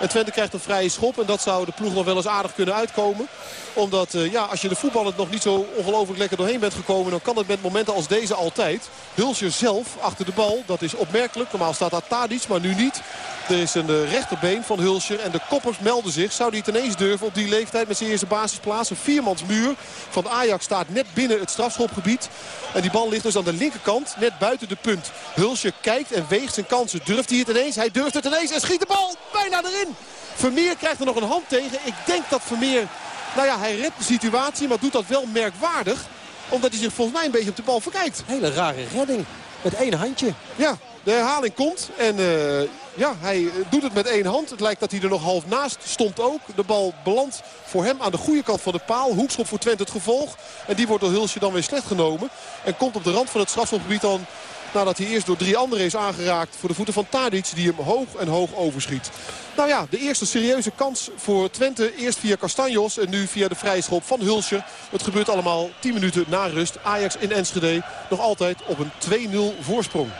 S9: En Twente krijgt een vrije schop. En dat zou de ploeg nog wel eens aardig kunnen uitkomen. Omdat uh, ja, als je de voetballer nog niet zo ongelooflijk lekker doorheen bent gekomen... dan kan het met momenten als deze altijd. Hulsje zelf achter de bal, dat is opmerkelijk. Normaal staat daar Tadic, maar nu niet. Er is een uh, rechterbeen van Hulscher en de koppers melden zich. Zou hij het ineens durven op die leeftijd met zijn eerste basisplaats? Een viermansmuur van Ajax staat net binnen het strafschopgebied. En die bal ligt dus aan de linkerkant, net buiten de punt. Hulsje kijkt en weegt zijn kansen. Durft hij het ineens? Hij durft het ineens en schiet de bal bijna erin. Vermeer krijgt er nog een hand tegen. Ik denk dat Vermeer, nou ja, hij redt de situatie, maar doet dat wel merkwaardig. Omdat hij zich volgens mij een beetje op de bal verkijkt.
S10: Hele rare redding. Met één handje.
S9: Ja, de herhaling komt. En uh, ja, hij doet het met één hand. Het lijkt dat hij er nog half naast stond ook. De bal belandt voor hem aan de goede kant van de paal. Hoekschop voor Twente het gevolg. En die wordt door Hulsje dan weer slecht genomen. En komt op de rand van het strafschopgebied dan Nadat hij eerst door drie anderen is aangeraakt voor de voeten van Tadic. Die hem hoog en hoog overschiet. Nou ja, de eerste serieuze kans voor Twente. Eerst via Castanjos en nu via de vrije schop van Hulsje. Het gebeurt allemaal 10 minuten na rust. Ajax in Enschede nog altijd op een 2-0 voorsprong.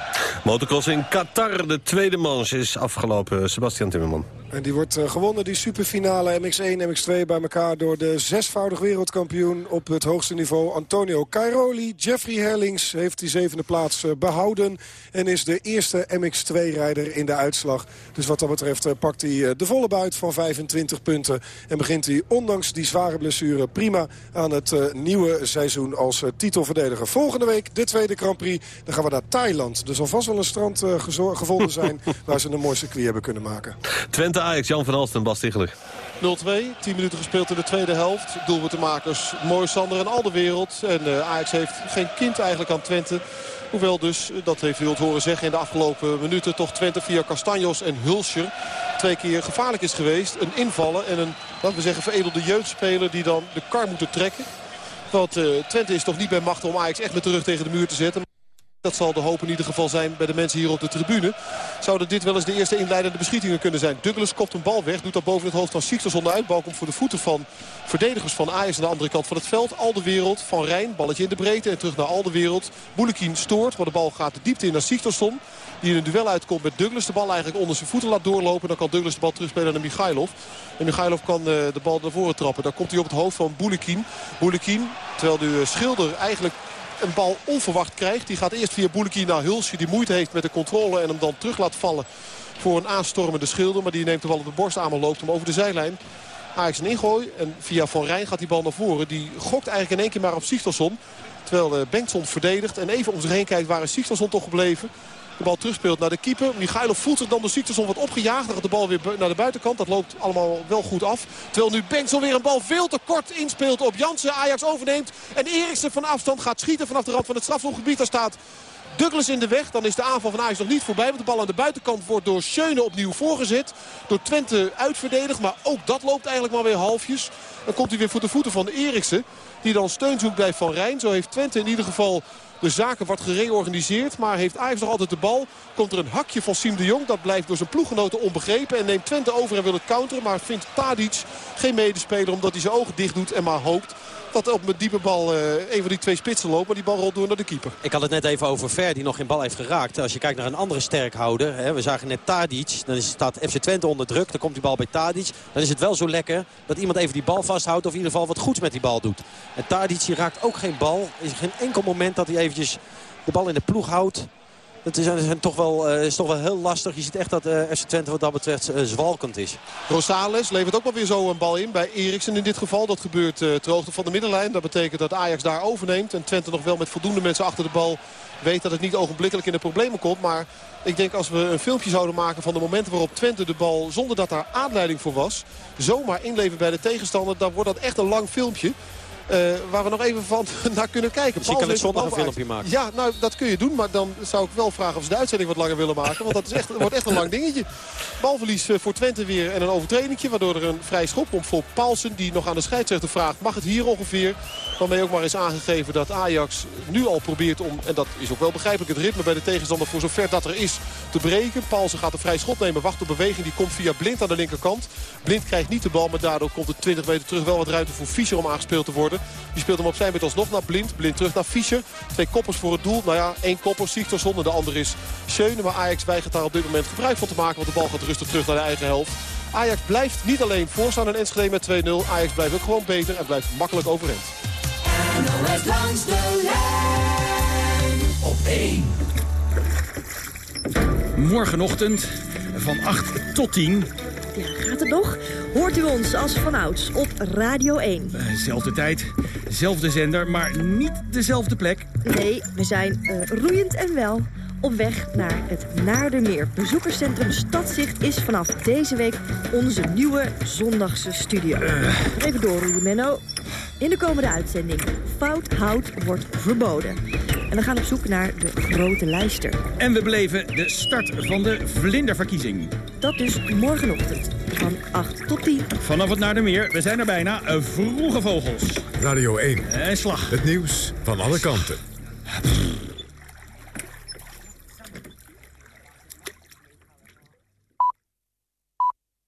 S6: Motocross in Qatar. De tweede manche is afgelopen. Sebastian Timmerman.
S11: En die wordt uh, gewonnen, die superfinale MX1, MX2 bij elkaar... door de zesvoudig wereldkampioen op het hoogste niveau Antonio Cairoli. Jeffrey Herlings heeft die zevende plaats uh, behouden... en is de eerste MX2-rijder in de uitslag. Dus wat dat betreft uh, pakt hij de volle buit van 25 punten... en begint hij ondanks die zware blessure prima aan het nieuwe seizoen als titelverdediger. Volgende week de tweede Grand Prix. Dan gaan we naar Thailand. Dus alvast wel een strand gevonden zijn... [LAUGHS] waar ze een mooi circuit hebben kunnen maken.
S6: Twente Ajax, Jan van Alsten, Bas Ticheler.
S9: 0-2, 10 minuten gespeeld in de tweede helft. Doelpuntenmakers Mooi Sander en al de wereld. En uh, Ajax heeft geen kind eigenlijk aan Twente. Hoewel dus, dat heeft u het horen zeggen in de afgelopen minuten... toch Twente via Castanjos en Hulscher twee keer gevaarlijk is geweest. Een invallen en een, laten we zeggen, veredelde jeugdspeler... die dan de kar moeten trekken. Want uh, Twente is toch niet bij macht om Ajax echt met de rug tegen de muur te zetten. Dat zal de hoop in ieder geval zijn bij de mensen hier op de tribune. Zouden dit wel eens de eerste inleidende beschietingen kunnen zijn. Douglas kopt een bal weg. Doet dat boven het hoofd van Sixers uit. Bal komt voor de voeten van verdedigers van Ajax aan de andere kant van het veld. Al de wereld van Rijn. Balletje in de breedte en terug naar al de wereld. Boulekin stoort. Maar de bal gaat de diepte in naar Sixterson. Die in een duel uitkomt met Douglas. De bal eigenlijk onder zijn voeten laat doorlopen. Dan kan Douglas de bal terugspelen naar Michailov. En Michailov kan eh, de bal naar voren trappen. Dan komt hij op het hoofd van Boulekin. Boulekin, terwijl de schilder eigenlijk een bal onverwacht krijgt. Die gaat eerst via Boulekin naar Hulsje. Die moeite heeft met de controle en hem dan terug laat vallen voor een aanstormende schilder. Maar die neemt de bal op de borst aan en loopt hem over de zijlijn. Ajax een ingooi en via Van Rijn gaat die bal naar voren. Die gokt eigenlijk in één keer maar op Sigtelson. Terwijl uh, Bengtson verdedigt en even om zich heen kijkt waar is Sigtelson toch gebleven. De bal terugspeelt naar de keeper. Michailov voelt zich dan door Ziekterson wat opgejaagd. Dan gaat de bal weer naar de buitenkant. Dat loopt allemaal wel goed af. Terwijl nu Bengtson weer een bal veel te kort inspeelt op Jansen. Ajax overneemt. En Eriksen van afstand gaat schieten vanaf de rand van het strafschopgebied. Daar staat Douglas in de weg. Dan is de aanval van Ajax nog niet voorbij. Want de bal aan de buitenkant wordt door Schöne opnieuw voorgezet. Door Twente uitverdedigd. Maar ook dat loopt eigenlijk maar weer halfjes. Dan komt hij weer voor de voeten van Eriksen. Die dan steun zoekt bij Van Rijn. Zo heeft Twente in ieder geval de zaken wordt gereorganiseerd. Maar heeft Ajax nog altijd de bal. Komt er een hakje van Siem de Jong. Dat blijft door zijn ploeggenoten onbegrepen. En neemt Twente over en wil het counteren. Maar vindt Tadic geen medespeler omdat hij zijn ogen dicht doet. En maar hoopt dat op met diepe bal uh, een van die twee spitsen loopt. Maar die bal rolt door naar de keeper.
S10: Ik had het net even over Ver die nog geen bal heeft geraakt. Als je kijkt naar een andere sterkhouder. Hè, we zagen net Tadic. Dan is, staat FC Twente onder druk. Dan komt die bal bij Tadic. Dan is het wel zo lekker dat iemand even die bal vasthoudt. Of in ieder geval wat goeds met die bal doet. En Tadic raakt ook geen bal. Er is geen enkel moment dat hij eventjes de bal in de ploeg houdt. Dat is, toch wel, uh, is toch wel heel lastig. Je ziet echt dat uh, FC Twente wat dat betreft uh, zwalkend is.
S9: Rosales levert ook wel weer zo een bal in. Bij Eriksen in dit geval. Dat gebeurt ter hoogte van de middenlijn. Dat betekent dat Ajax daar overneemt. En Twente nog wel met voldoende mensen achter de bal weet dat het niet ogenblikkelijk in de problemen komt. Maar ik denk als we een filmpje zouden maken van de momenten waarop Twente de bal... zonder dat daar aanleiding voor was, zomaar inleven bij de tegenstander... dan wordt dat echt een lang filmpje. Uh, waar we nog even van [LAUGHS] naar kunnen kijken.
S10: Je kan het zondag een filmpje maken.
S9: Ja, nou dat kun je doen. Maar dan zou ik wel vragen of ze de uitzending wat langer willen maken. Want dat is echt, [LAUGHS] wordt echt een lang dingetje. Balverlies uh, voor Twente weer en een overtredingje. Waardoor er een vrij schop komt voor Paulsen. Die nog aan de scheidsrechter vraagt. Mag het hier ongeveer? Waarmee ook maar is aangegeven dat Ajax nu al probeert om... En dat is ook wel begrijpelijk. Het ritme bij de tegenstander voor zover dat er is te breken. Paulsen gaat een vrij schot nemen. Wacht op beweging. Die komt via Blind aan de linkerkant. Blind krijgt niet de bal. Maar daardoor komt het 20 meter terug wel wat ruimte voor Fischer om aangespeeld te worden. Die speelt hem op zijn beurt alsnog naar Blind. Blind terug naar Fischer. Twee koppers voor het doel. Nou ja, één kopper, Sigtorsson en de andere is Schöne. Maar Ajax weigert daar op dit moment gebruik van te maken. Want de bal gaat rustig terug naar de eigen helft. Ajax blijft niet alleen voorstaan in Enschede met 2-0. Ajax blijft ook gewoon beter en blijft makkelijk overeind. NOS langs de lijn
S16: op 1. Morgenochtend van 8 tot 10
S17: ja, gaat het nog? Hoort u ons als vanouds op Radio 1.
S16: Uh, zelfde tijd, zelfde zender, maar niet dezelfde plek.
S17: Nee, we zijn uh, roeiend en wel op weg naar het Naardermeer. Bezoekerscentrum Stadzicht is vanaf deze week onze nieuwe zondagse studio. Uh. Even doorroeien, Menno. In de komende uitzending. Fout hout wordt verboden. En we gaan op zoek naar de grote lijster.
S16: En we beleven de start van de vlinderverkiezing.
S17: Dat dus morgenochtend van 8 tot 10.
S16: Vanaf het naar de meer. We zijn er bijna. Vroege vogels.
S18: Radio 1.
S16: En slag.
S18: Het nieuws van alle kanten.